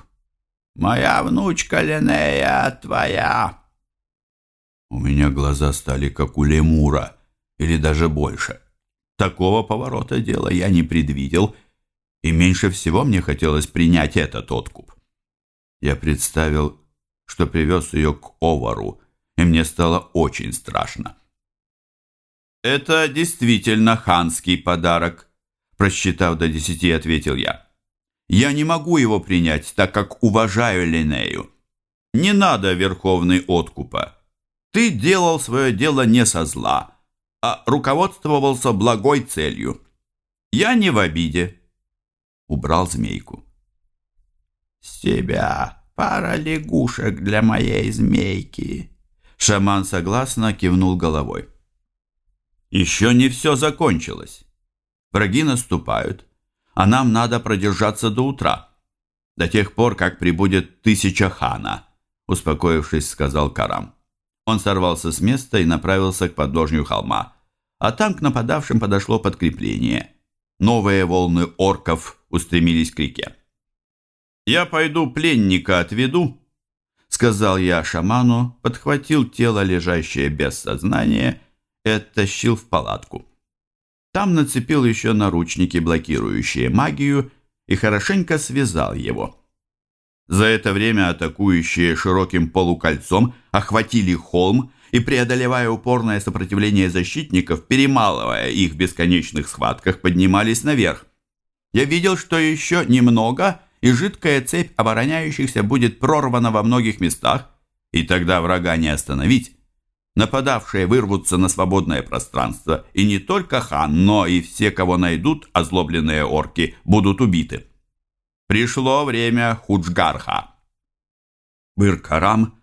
Моя внучка Линея твоя». У меня глаза стали как у лемура, или даже больше. Такого поворота дела я не предвидел, и меньше всего мне хотелось принять этот откуп. Я представил, что привез ее к Овару, и мне стало очень страшно. «Это действительно ханский подарок», – просчитав до десяти, ответил я. «Я не могу его принять, так как уважаю Линею. Не надо верховный откупа. Ты делал свое дело не со зла, а руководствовался благой целью. Я не в обиде». Убрал змейку. «С тебя пара лягушек для моей змейки». Шаман согласно кивнул головой. Еще не все закончилось. Враги наступают, а нам надо продержаться до утра, до тех пор, как прибудет тысяча хана, успокоившись, сказал Карам. Он сорвался с места и направился к подножью холма, а там к нападавшим подошло подкрепление. Новые волны орков устремились к реке. «Я пойду пленника отведу», — сказал я шаману, подхватил тело, лежащее без сознания, и оттащил в палатку. Там нацепил еще наручники, блокирующие магию, и хорошенько связал его. За это время атакующие широким полукольцом охватили холм и, преодолевая упорное сопротивление защитников, перемалывая их в бесконечных схватках, поднимались наверх. Я видел, что еще немного, и жидкая цепь обороняющихся будет прорвана во многих местах, и тогда врага не остановить. Нападавшие вырвутся на свободное пространство, и не только хан, но и все, кого найдут, озлобленные орки, будут убиты. Пришло время Худжгарха. Быр-Карам,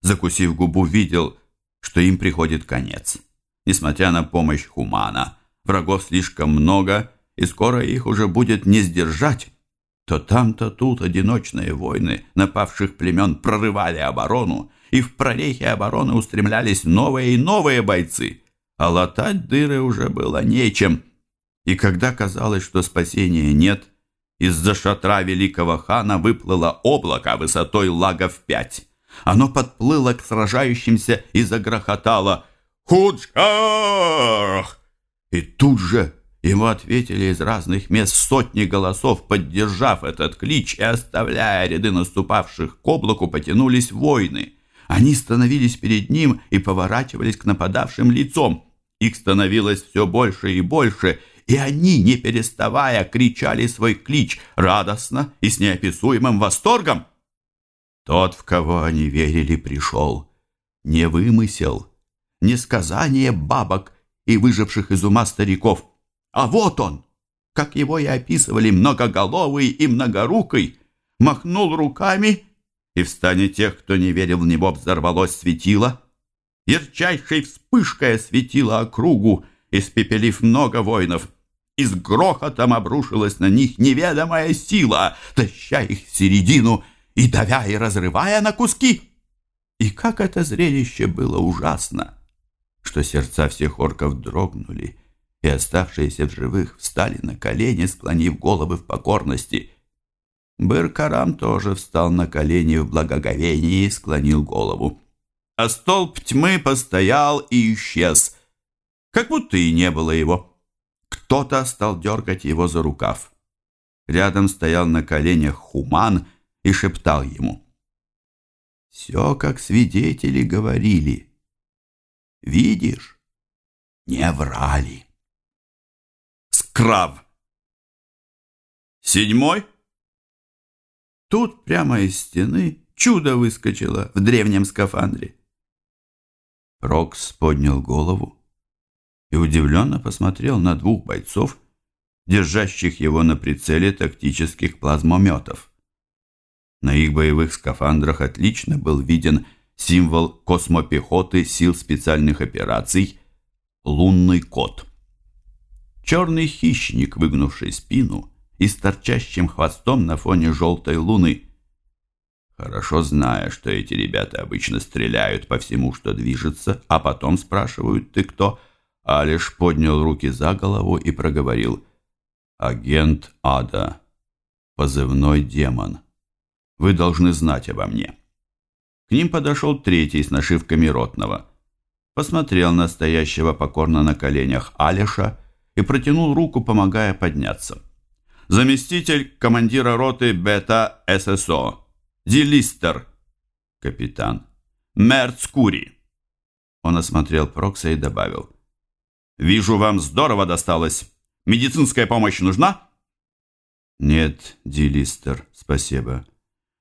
закусив губу, видел, что им приходит конец. Несмотря на помощь Хумана, врагов слишком много, и скоро их уже будет не сдержать. То там, то тут одиночные войны напавших племен прорывали оборону, и в прорехе обороны устремлялись новые и новые бойцы, а латать дыры уже было нечем. И когда казалось, что спасения нет, из-за шатра великого хана выплыло облако высотой лагов пять. Оно подплыло к сражающимся и загрохотало «Худжах!» И тут же ему ответили из разных мест сотни голосов, поддержав этот клич и оставляя ряды наступавших к облаку, потянулись войны. Они становились перед ним и поворачивались к нападавшим лицом. Их становилось все больше и больше, и они, не переставая, кричали свой клич радостно и с неописуемым восторгом. Тот, в кого они верили, пришел. Не вымысел, не сказание бабок и выживших из ума стариков. А вот он, как его и описывали, многоголовый и многорукой, махнул руками и в стане тех, кто не верил в него, взорвалось светило. Ярчайшей вспышкой осветило округу, испепелив много воинов. И с грохотом обрушилась на них неведомая сила, таща их в середину и давя и разрывая на куски. И как это зрелище было ужасно, что сердца всех орков дрогнули, и оставшиеся в живых встали на колени, склонив головы в покорности — Быр-Карам тоже встал на колени в благоговении и склонил голову. А столб тьмы постоял и исчез, как будто и не было его. Кто-то стал дергать его за рукав. Рядом стоял на коленях Хуман и шептал ему. «Все, как свидетели говорили. Видишь, не врали». Скрав. Седьмой? Тут прямо из стены чудо выскочило в древнем скафандре. Рокс поднял голову и удивленно посмотрел на двух бойцов, держащих его на прицеле тактических плазмометов. На их боевых скафандрах отлично был виден символ космопехоты сил специальных операций «Лунный кот». Черный хищник, выгнувший спину, и с торчащим хвостом на фоне желтой луны. Хорошо зная, что эти ребята обычно стреляют по всему, что движется, а потом спрашивают «ты кто?», Алиш поднял руки за голову и проговорил «Агент Ада, позывной демон, вы должны знать обо мне». К ним подошел третий с нашивками ротного. Посмотрел на стоящего покорно на коленях Алиша и протянул руку, помогая подняться заместитель командира роты Бета ССО, Дилистер, капитан, Мерцкури. Он осмотрел Прокса и добавил. «Вижу, вам здорово досталось. Медицинская помощь нужна?» «Нет, Дилистер, спасибо.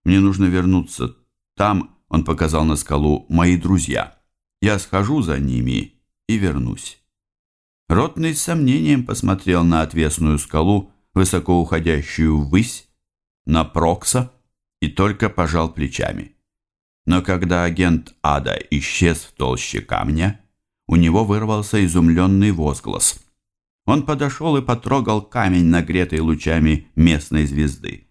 Мне нужно вернуться. Там, — он показал на скалу, — мои друзья. Я схожу за ними и вернусь». Ротный с сомнением посмотрел на отвесную скалу, высоко уходящую ввысь, на Прокса и только пожал плечами. Но когда агент ада исчез в толще камня, у него вырвался изумленный возглас. Он подошел и потрогал камень, нагретый лучами местной звезды.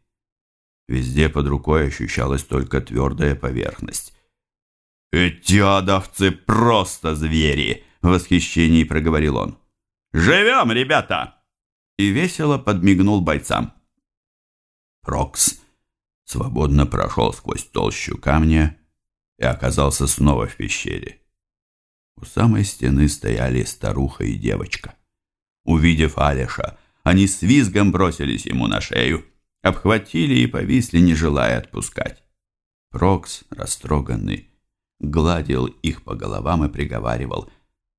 Везде под рукой ощущалась только твердая поверхность. «Эти адовцы просто звери!» — в восхищении проговорил он. «Живем, ребята!» И весело подмигнул бойцам. Прокс свободно прошел сквозь толщу камня и оказался снова в пещере. У самой стены стояли старуха и девочка. Увидев Алиша, они с визгом бросились ему на шею, обхватили и повисли, не желая отпускать. Прокс, растроганный, гладил их по головам и приговаривал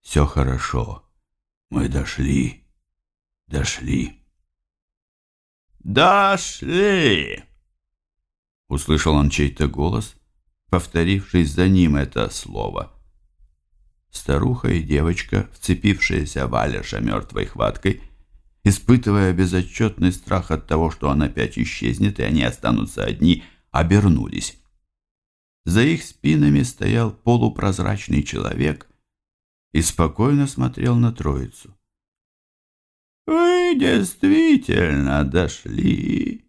«Все хорошо, мы дошли, дошли». «Дошли!» Услышал он чей-то голос, повторивший за ним это слово. Старуха и девочка, вцепившиеся в Алеша мертвой хваткой, испытывая безотчетный страх от того, что он опять исчезнет, и они останутся одни, обернулись. За их спинами стоял полупрозрачный человек и спокойно смотрел на троицу. «Вы действительно дошли.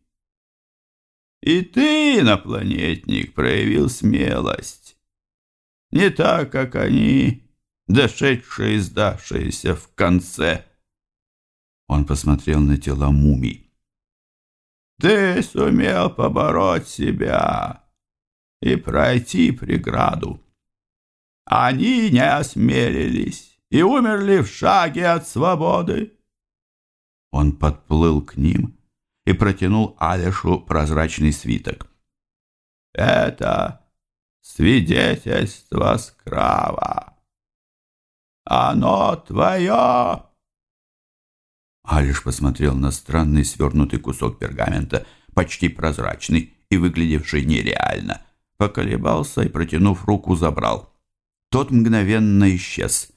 И ты, инопланетник, проявил смелость. Не так, как они, дошедшие и сдавшиеся в конце». Он посмотрел на тела мумий. «Ты сумел побороть себя» и пройти преграду. Они не осмелились и умерли в шаге от свободы. Он подплыл к ним и протянул Алешу прозрачный свиток. «Это свидетельство скрава. Оно твое!» Алиш посмотрел на странный свернутый кусок пергамента, почти прозрачный и выглядевший нереально поколебался и, протянув руку, забрал. Тот мгновенно исчез.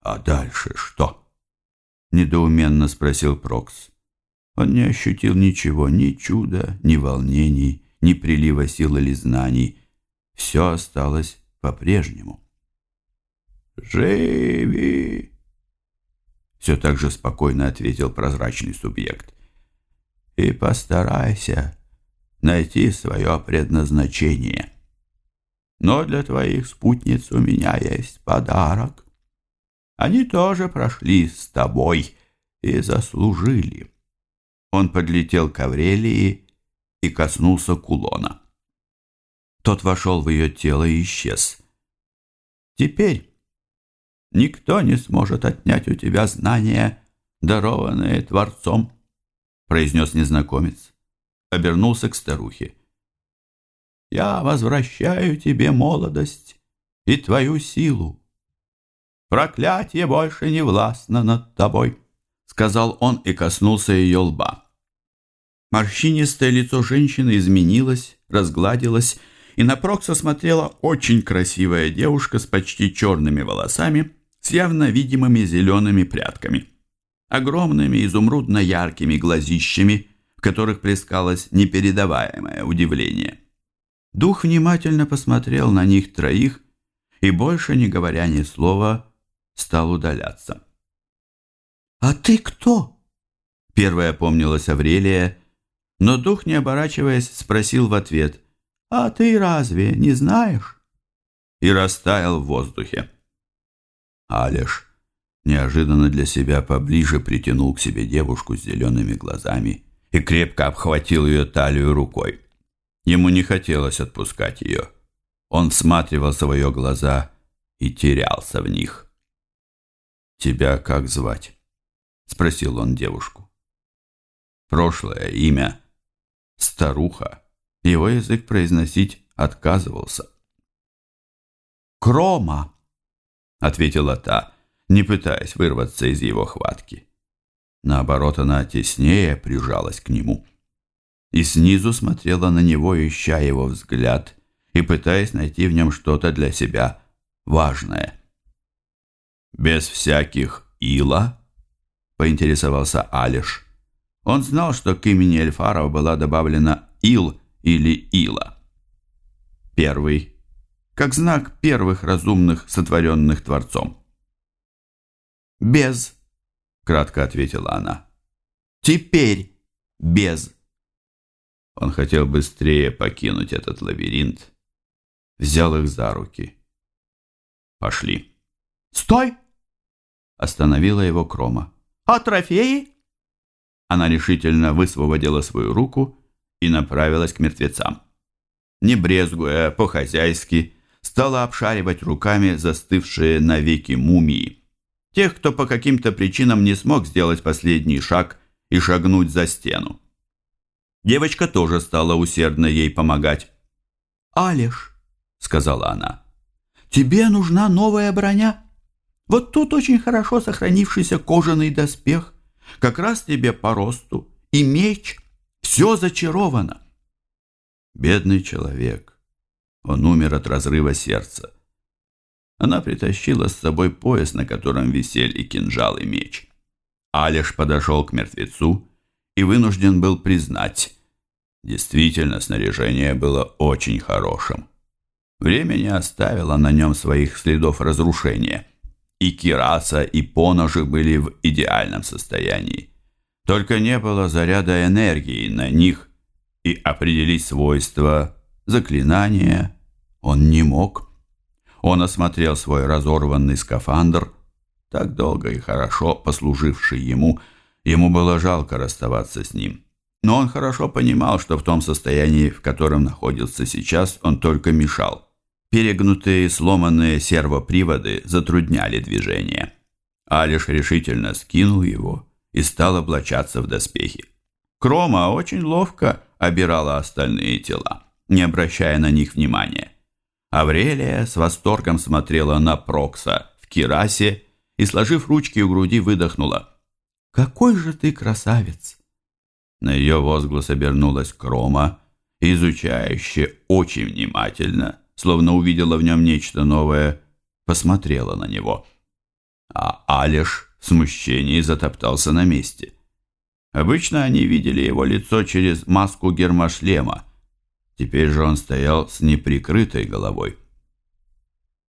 «А дальше что?» — недоуменно спросил Прокс. Он не ощутил ничего, ни чуда, ни волнений, ни прилива сил или знаний. Все осталось по-прежнему. «Живи!» Все так же спокойно ответил прозрачный субъект. «И постарайся найти свое предназначение. Но для твоих спутниц у меня есть подарок. Они тоже прошли с тобой и заслужили. Он подлетел к Аврелии и коснулся кулона. Тот вошел в ее тело и исчез. Теперь никто не сможет отнять у тебя знания, дарованные Творцом, произнес незнакомец обернулся к старухе. «Я возвращаю тебе молодость и твою силу. Проклятие больше не властно над тобой», — сказал он и коснулся ее лба. Морщинистое лицо женщины изменилось, разгладилось, и на Прокса смотрела очень красивая девушка с почти черными волосами, с явно видимыми зелеными прядками, огромными изумрудно-яркими глазищами — в которых плескалось непередаваемое удивление. Дух внимательно посмотрел на них троих и, больше не говоря ни слова, стал удаляться. «А ты кто?» Первая помнилась Аврелия, но дух, не оборачиваясь, спросил в ответ, «А ты разве не знаешь?» И растаял в воздухе. Алиш неожиданно для себя поближе притянул к себе девушку с зелеными глазами и крепко обхватил ее талию рукой. Ему не хотелось отпускать ее. Он всматривался в ее глаза и терялся в них. «Тебя как звать?» — спросил он девушку. Прошлое имя — старуха. Его язык произносить отказывался. «Крома!» — ответила та, не пытаясь вырваться из его хватки. Наоборот, она теснее прижалась к нему. И снизу смотрела на него, ища его взгляд и пытаясь найти в нем что-то для себя важное. «Без всяких ила?» — поинтересовался Алиш. Он знал, что к имени Эльфаров была добавлена «ил» или ила. Первый, как знак первых разумных, сотворенных Творцом. «Без», — кратко ответила она. «Теперь без». Он хотел быстрее покинуть этот лабиринт, взял их за руки. «Пошли». «Стой!» — остановила его Крома. «А трофеи?» Она решительно высвободила свою руку и направилась к мертвецам. Не брезгуя по-хозяйски, стала обшаривать руками застывшие навеки мумии. Тех, кто по каким-то причинам не смог сделать последний шаг и шагнуть за стену. Девочка тоже стала усердно ей помогать. «Алиш», — сказала она, — «тебе нужна новая броня. Вот тут очень хорошо сохранившийся кожаный доспех, как раз тебе по росту, и меч. Все зачаровано». Бедный человек. Он умер от разрыва сердца. Она притащила с собой пояс, на котором висели кинжал и меч. Алиш подошел к мертвецу и вынужден был признать, действительно снаряжение было очень хорошим. Время не оставило на нем своих следов разрушения. И кираса, и поножи были в идеальном состоянии. Только не было заряда энергии на них, и определить свойства заклинания он не мог. Он осмотрел свой разорванный скафандр, так долго и хорошо послуживший ему, ему было жалко расставаться с ним. Но он хорошо понимал, что в том состоянии, в котором находился сейчас, он только мешал. Перегнутые сломанные сервоприводы затрудняли движение. Алиш решительно скинул его и стал облачаться в доспехи. Крома очень ловко обирала остальные тела, не обращая на них внимания. Аврелия с восторгом смотрела на Прокса в кирасе и, сложив ручки у груди, выдохнула. «Какой же ты красавец!» На ее возглас обернулась Крома, изучающе, очень внимательно, словно увидела в нем нечто новое, посмотрела на него. А Алиш в смущении затоптался на месте. Обычно они видели его лицо через маску гермошлема. Теперь же он стоял с неприкрытой головой.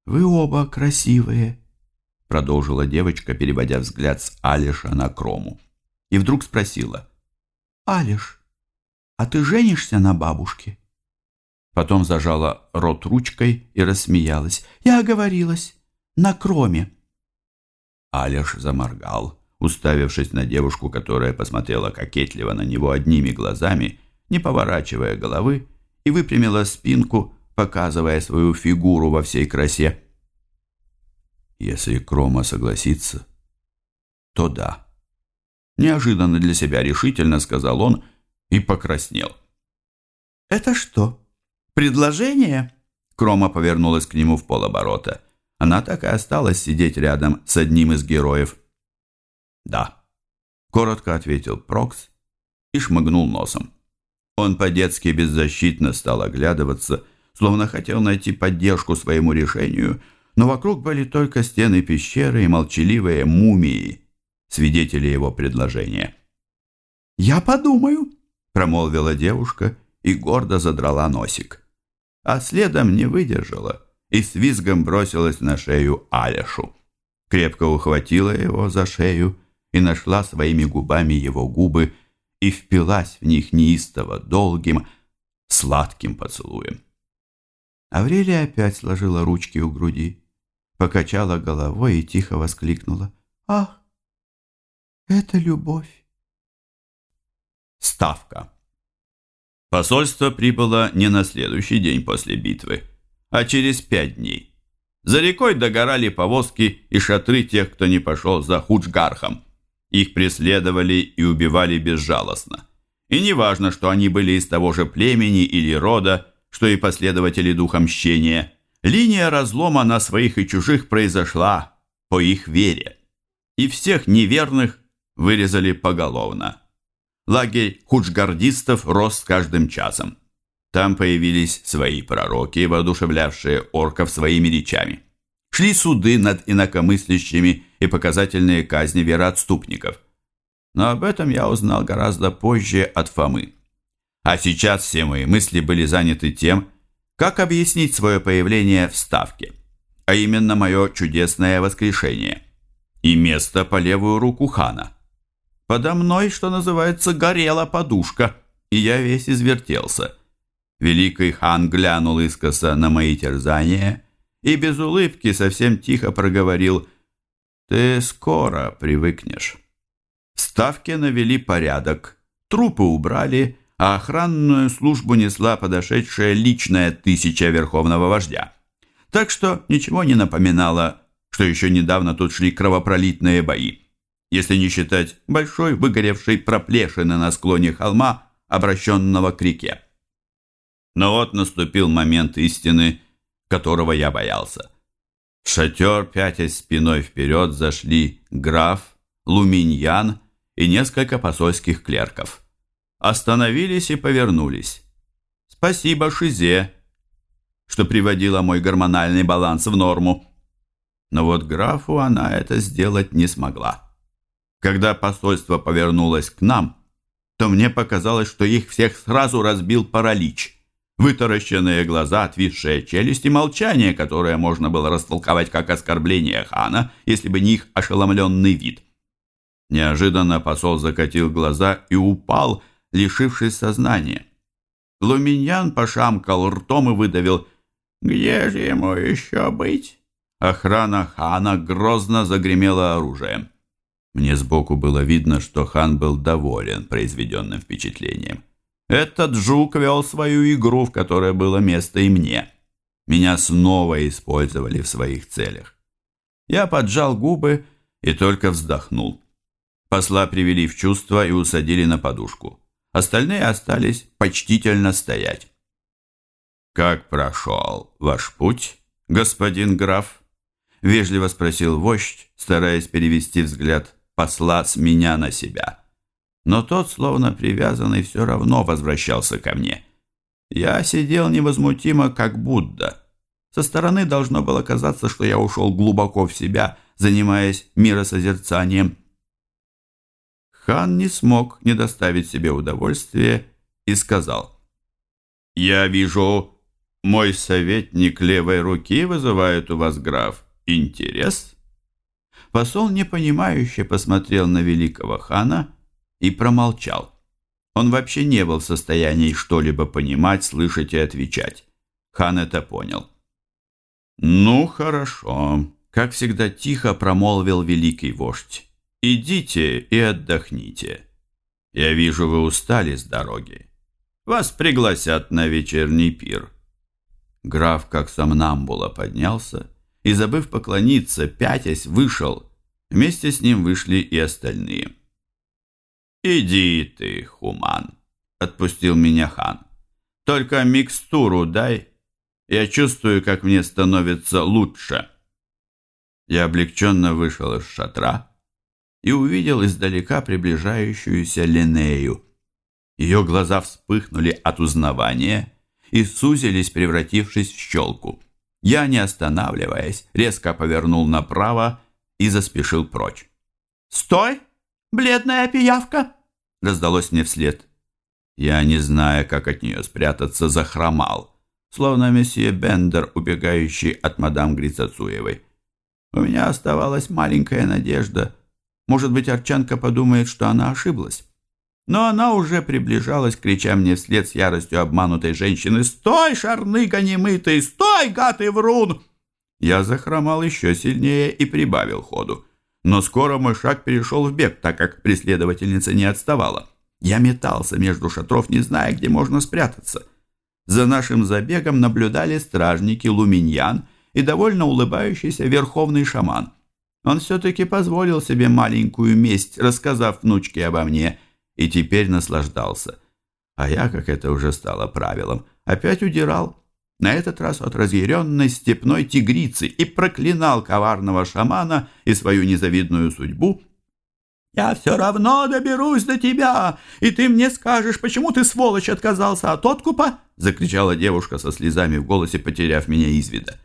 «Вы оба красивые», — продолжила девочка, переводя взгляд с Алиша на Крому. И вдруг спросила. «Алиш, а ты женишься на бабушке?» Потом зажала рот ручкой и рассмеялась. «Я оговорилась. На Кроме». Алиш заморгал, уставившись на девушку, которая посмотрела кокетливо на него одними глазами, не поворачивая головы, и выпрямила спинку, показывая свою фигуру во всей красе. Если Крома согласится, то да. Неожиданно для себя решительно сказал он и покраснел. «Это что, предложение?» Крома повернулась к нему в полоборота. Она так и осталась сидеть рядом с одним из героев. «Да», — коротко ответил Прокс и шмыгнул носом. Он по-детски беззащитно стал оглядываться, словно хотел найти поддержку своему решению, но вокруг были только стены пещеры и молчаливые мумии, свидетели его предложения. «Я подумаю», — промолвила девушка и гордо задрала носик. А следом не выдержала и с визгом бросилась на шею Алешу. Крепко ухватила его за шею и нашла своими губами его губы и впилась в них неистово долгим, сладким поцелуем. Аврелия опять сложила ручки у груди, покачала головой и тихо воскликнула. «Ах, это любовь!» Ставка Посольство прибыло не на следующий день после битвы, а через пять дней. За рекой догорали повозки и шатры тех, кто не пошел за Худжгархом. Их преследовали и убивали безжалостно. И не важно, что они были из того же племени или рода, что и последователи духа мщения. Линия разлома на своих и чужих произошла по их вере. И всех неверных вырезали поголовно. Лагерь худжгардистов рос с каждым часом. Там появились свои пророки, воодушевлявшие орков своими речами. Шли суды над инакомыслящими и показательные казни вероотступников. Но об этом я узнал гораздо позже от Фомы. А сейчас все мои мысли были заняты тем, как объяснить свое появление в Ставке, а именно мое чудесное воскрешение и место по левую руку хана. Подо мной, что называется, горела подушка, и я весь извертелся. Великий хан глянул искоса на мои терзания и без улыбки совсем тихо проговорил «Ты скоро привыкнешь». В Ставке навели порядок, трупы убрали, а охранную службу несла подошедшая личная тысяча верховного вождя. Так что ничего не напоминало, что еще недавно тут шли кровопролитные бои, если не считать большой выгоревшей проплешины на склоне холма, обращенного к реке. Но вот наступил момент истины, которого я боялся. В шатер, пятясь спиной вперед, зашли граф, Луминьян и несколько посольских клерков остановились и повернулись. Спасибо Шизе, что приводила мой гормональный баланс в норму. Но вот графу она это сделать не смогла. Когда посольство повернулось к нам, то мне показалось, что их всех сразу разбил паралич. Вытаращенные глаза, отвисшая челюсть и молчание, которое можно было растолковать как оскорбление хана, если бы не их ошеломленный вид. Неожиданно посол закатил глаза и упал, лишившись сознания. Луминьян пошамкал ртом и выдавил «Где же ему еще быть?» Охрана хана грозно загремела оружием. Мне сбоку было видно, что хан был доволен произведенным впечатлением. Этот жук вел свою игру, в которой было место и мне. Меня снова использовали в своих целях. Я поджал губы и только вздохнул. Посла привели в чувство и усадили на подушку. Остальные остались почтительно стоять. «Как прошел ваш путь, господин граф?» — вежливо спросил вождь, стараясь перевести взгляд посла с меня на себя. Но тот, словно привязанный, все равно возвращался ко мне. Я сидел невозмутимо, как Будда. Со стороны должно было казаться, что я ушел глубоко в себя, занимаясь миросозерцанием, Хан не смог не доставить себе удовольствия и сказал, «Я вижу, мой советник левой руки вызывает у вас, граф, интерес?» Посол непонимающе посмотрел на великого хана и промолчал. Он вообще не был в состоянии что-либо понимать, слышать и отвечать. Хан это понял. «Ну, хорошо», — как всегда тихо промолвил великий вождь. Идите и отдохните. Я вижу, вы устали с дороги. Вас пригласят на вечерний пир». Граф, как сомнамбула, поднялся и, забыв поклониться, пятясь, вышел. Вместе с ним вышли и остальные. «Иди ты, Хуман», — отпустил меня хан. «Только микстуру дай. Я чувствую, как мне становится лучше». Я облегченно вышел из шатра и увидел издалека приближающуюся Линею. Ее глаза вспыхнули от узнавания и сузились, превратившись в щелку. Я, не останавливаясь, резко повернул направо и заспешил прочь. «Стой, бледная пиявка!» раздалось мне вслед. Я, не зная, как от нее спрятаться, захромал, словно месье Бендер, убегающий от мадам Грицацуевой. У меня оставалась маленькая надежда, может быть, Арчанка подумает, что она ошиблась. Но она уже приближалась, крича мне вслед с яростью обманутой женщины «Стой, шарныга немытый! Стой, гад и врун!» Я захромал еще сильнее и прибавил ходу. Но скоро мой шаг перешел в бег, так как преследовательница не отставала. Я метался между шатров, не зная, где можно спрятаться. За нашим забегом наблюдали стражники Луминьян и довольно улыбающийся верховный шаман – он все-таки позволил себе маленькую месть, рассказав внучке обо мне, и теперь наслаждался. А я, как это уже стало правилом, опять удирал, на этот раз от разъяренной степной тигрицы, и проклинал коварного шамана и свою незавидную судьбу. «Я все равно доберусь до тебя, и ты мне скажешь, почему ты, сволочь, отказался от откупа?» закричала девушка со слезами в голосе, потеряв меня из вида.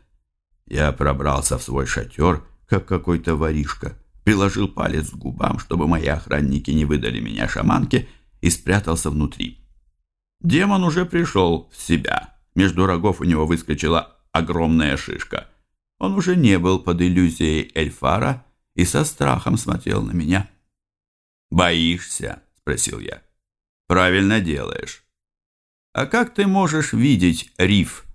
Я пробрался в свой шатер как какой-то воришка, приложил палец к губам, чтобы мои охранники не выдали меня шаманке, и спрятался внутри. Демон уже пришел в себя. Между рогов у него выскочила огромная шишка. Он уже не был под иллюзией Эльфара и со страхом смотрел на меня. «Боишься?» – спросил я. «Правильно делаешь. А как ты можешь видеть риф?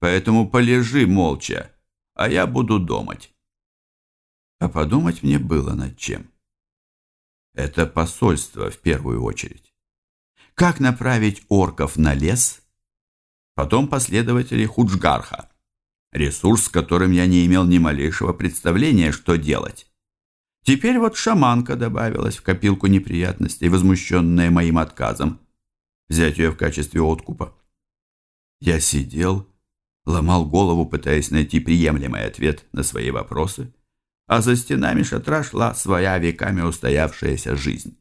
Поэтому полежи молча, а я буду думать». А подумать мне было над чем. Это посольство в первую очередь. Как направить орков на лес? Потом последователи Худжгарха. Ресурс, с которым я не имел ни малейшего представления, что делать. Теперь вот шаманка добавилась в копилку неприятностей, возмущенная моим отказом взять ее в качестве откупа. Я сидел, ломал голову, пытаясь найти приемлемый ответ на свои вопросы, а за стенами шатра шла своя веками устоявшаяся жизнь.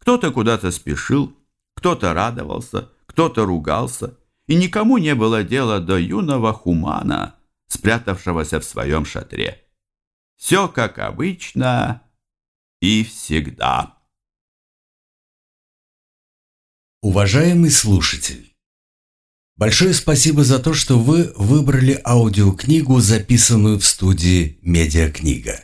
Кто-то куда-то спешил, кто-то радовался, кто-то ругался, и никому не было дела до юного хумана, спрятавшегося в своем шатре. Все как обычно и всегда. Уважаемый слушатель, большое спасибо за то, что вы выбрали аудиокнигу, записанную в студии «Медиакнига».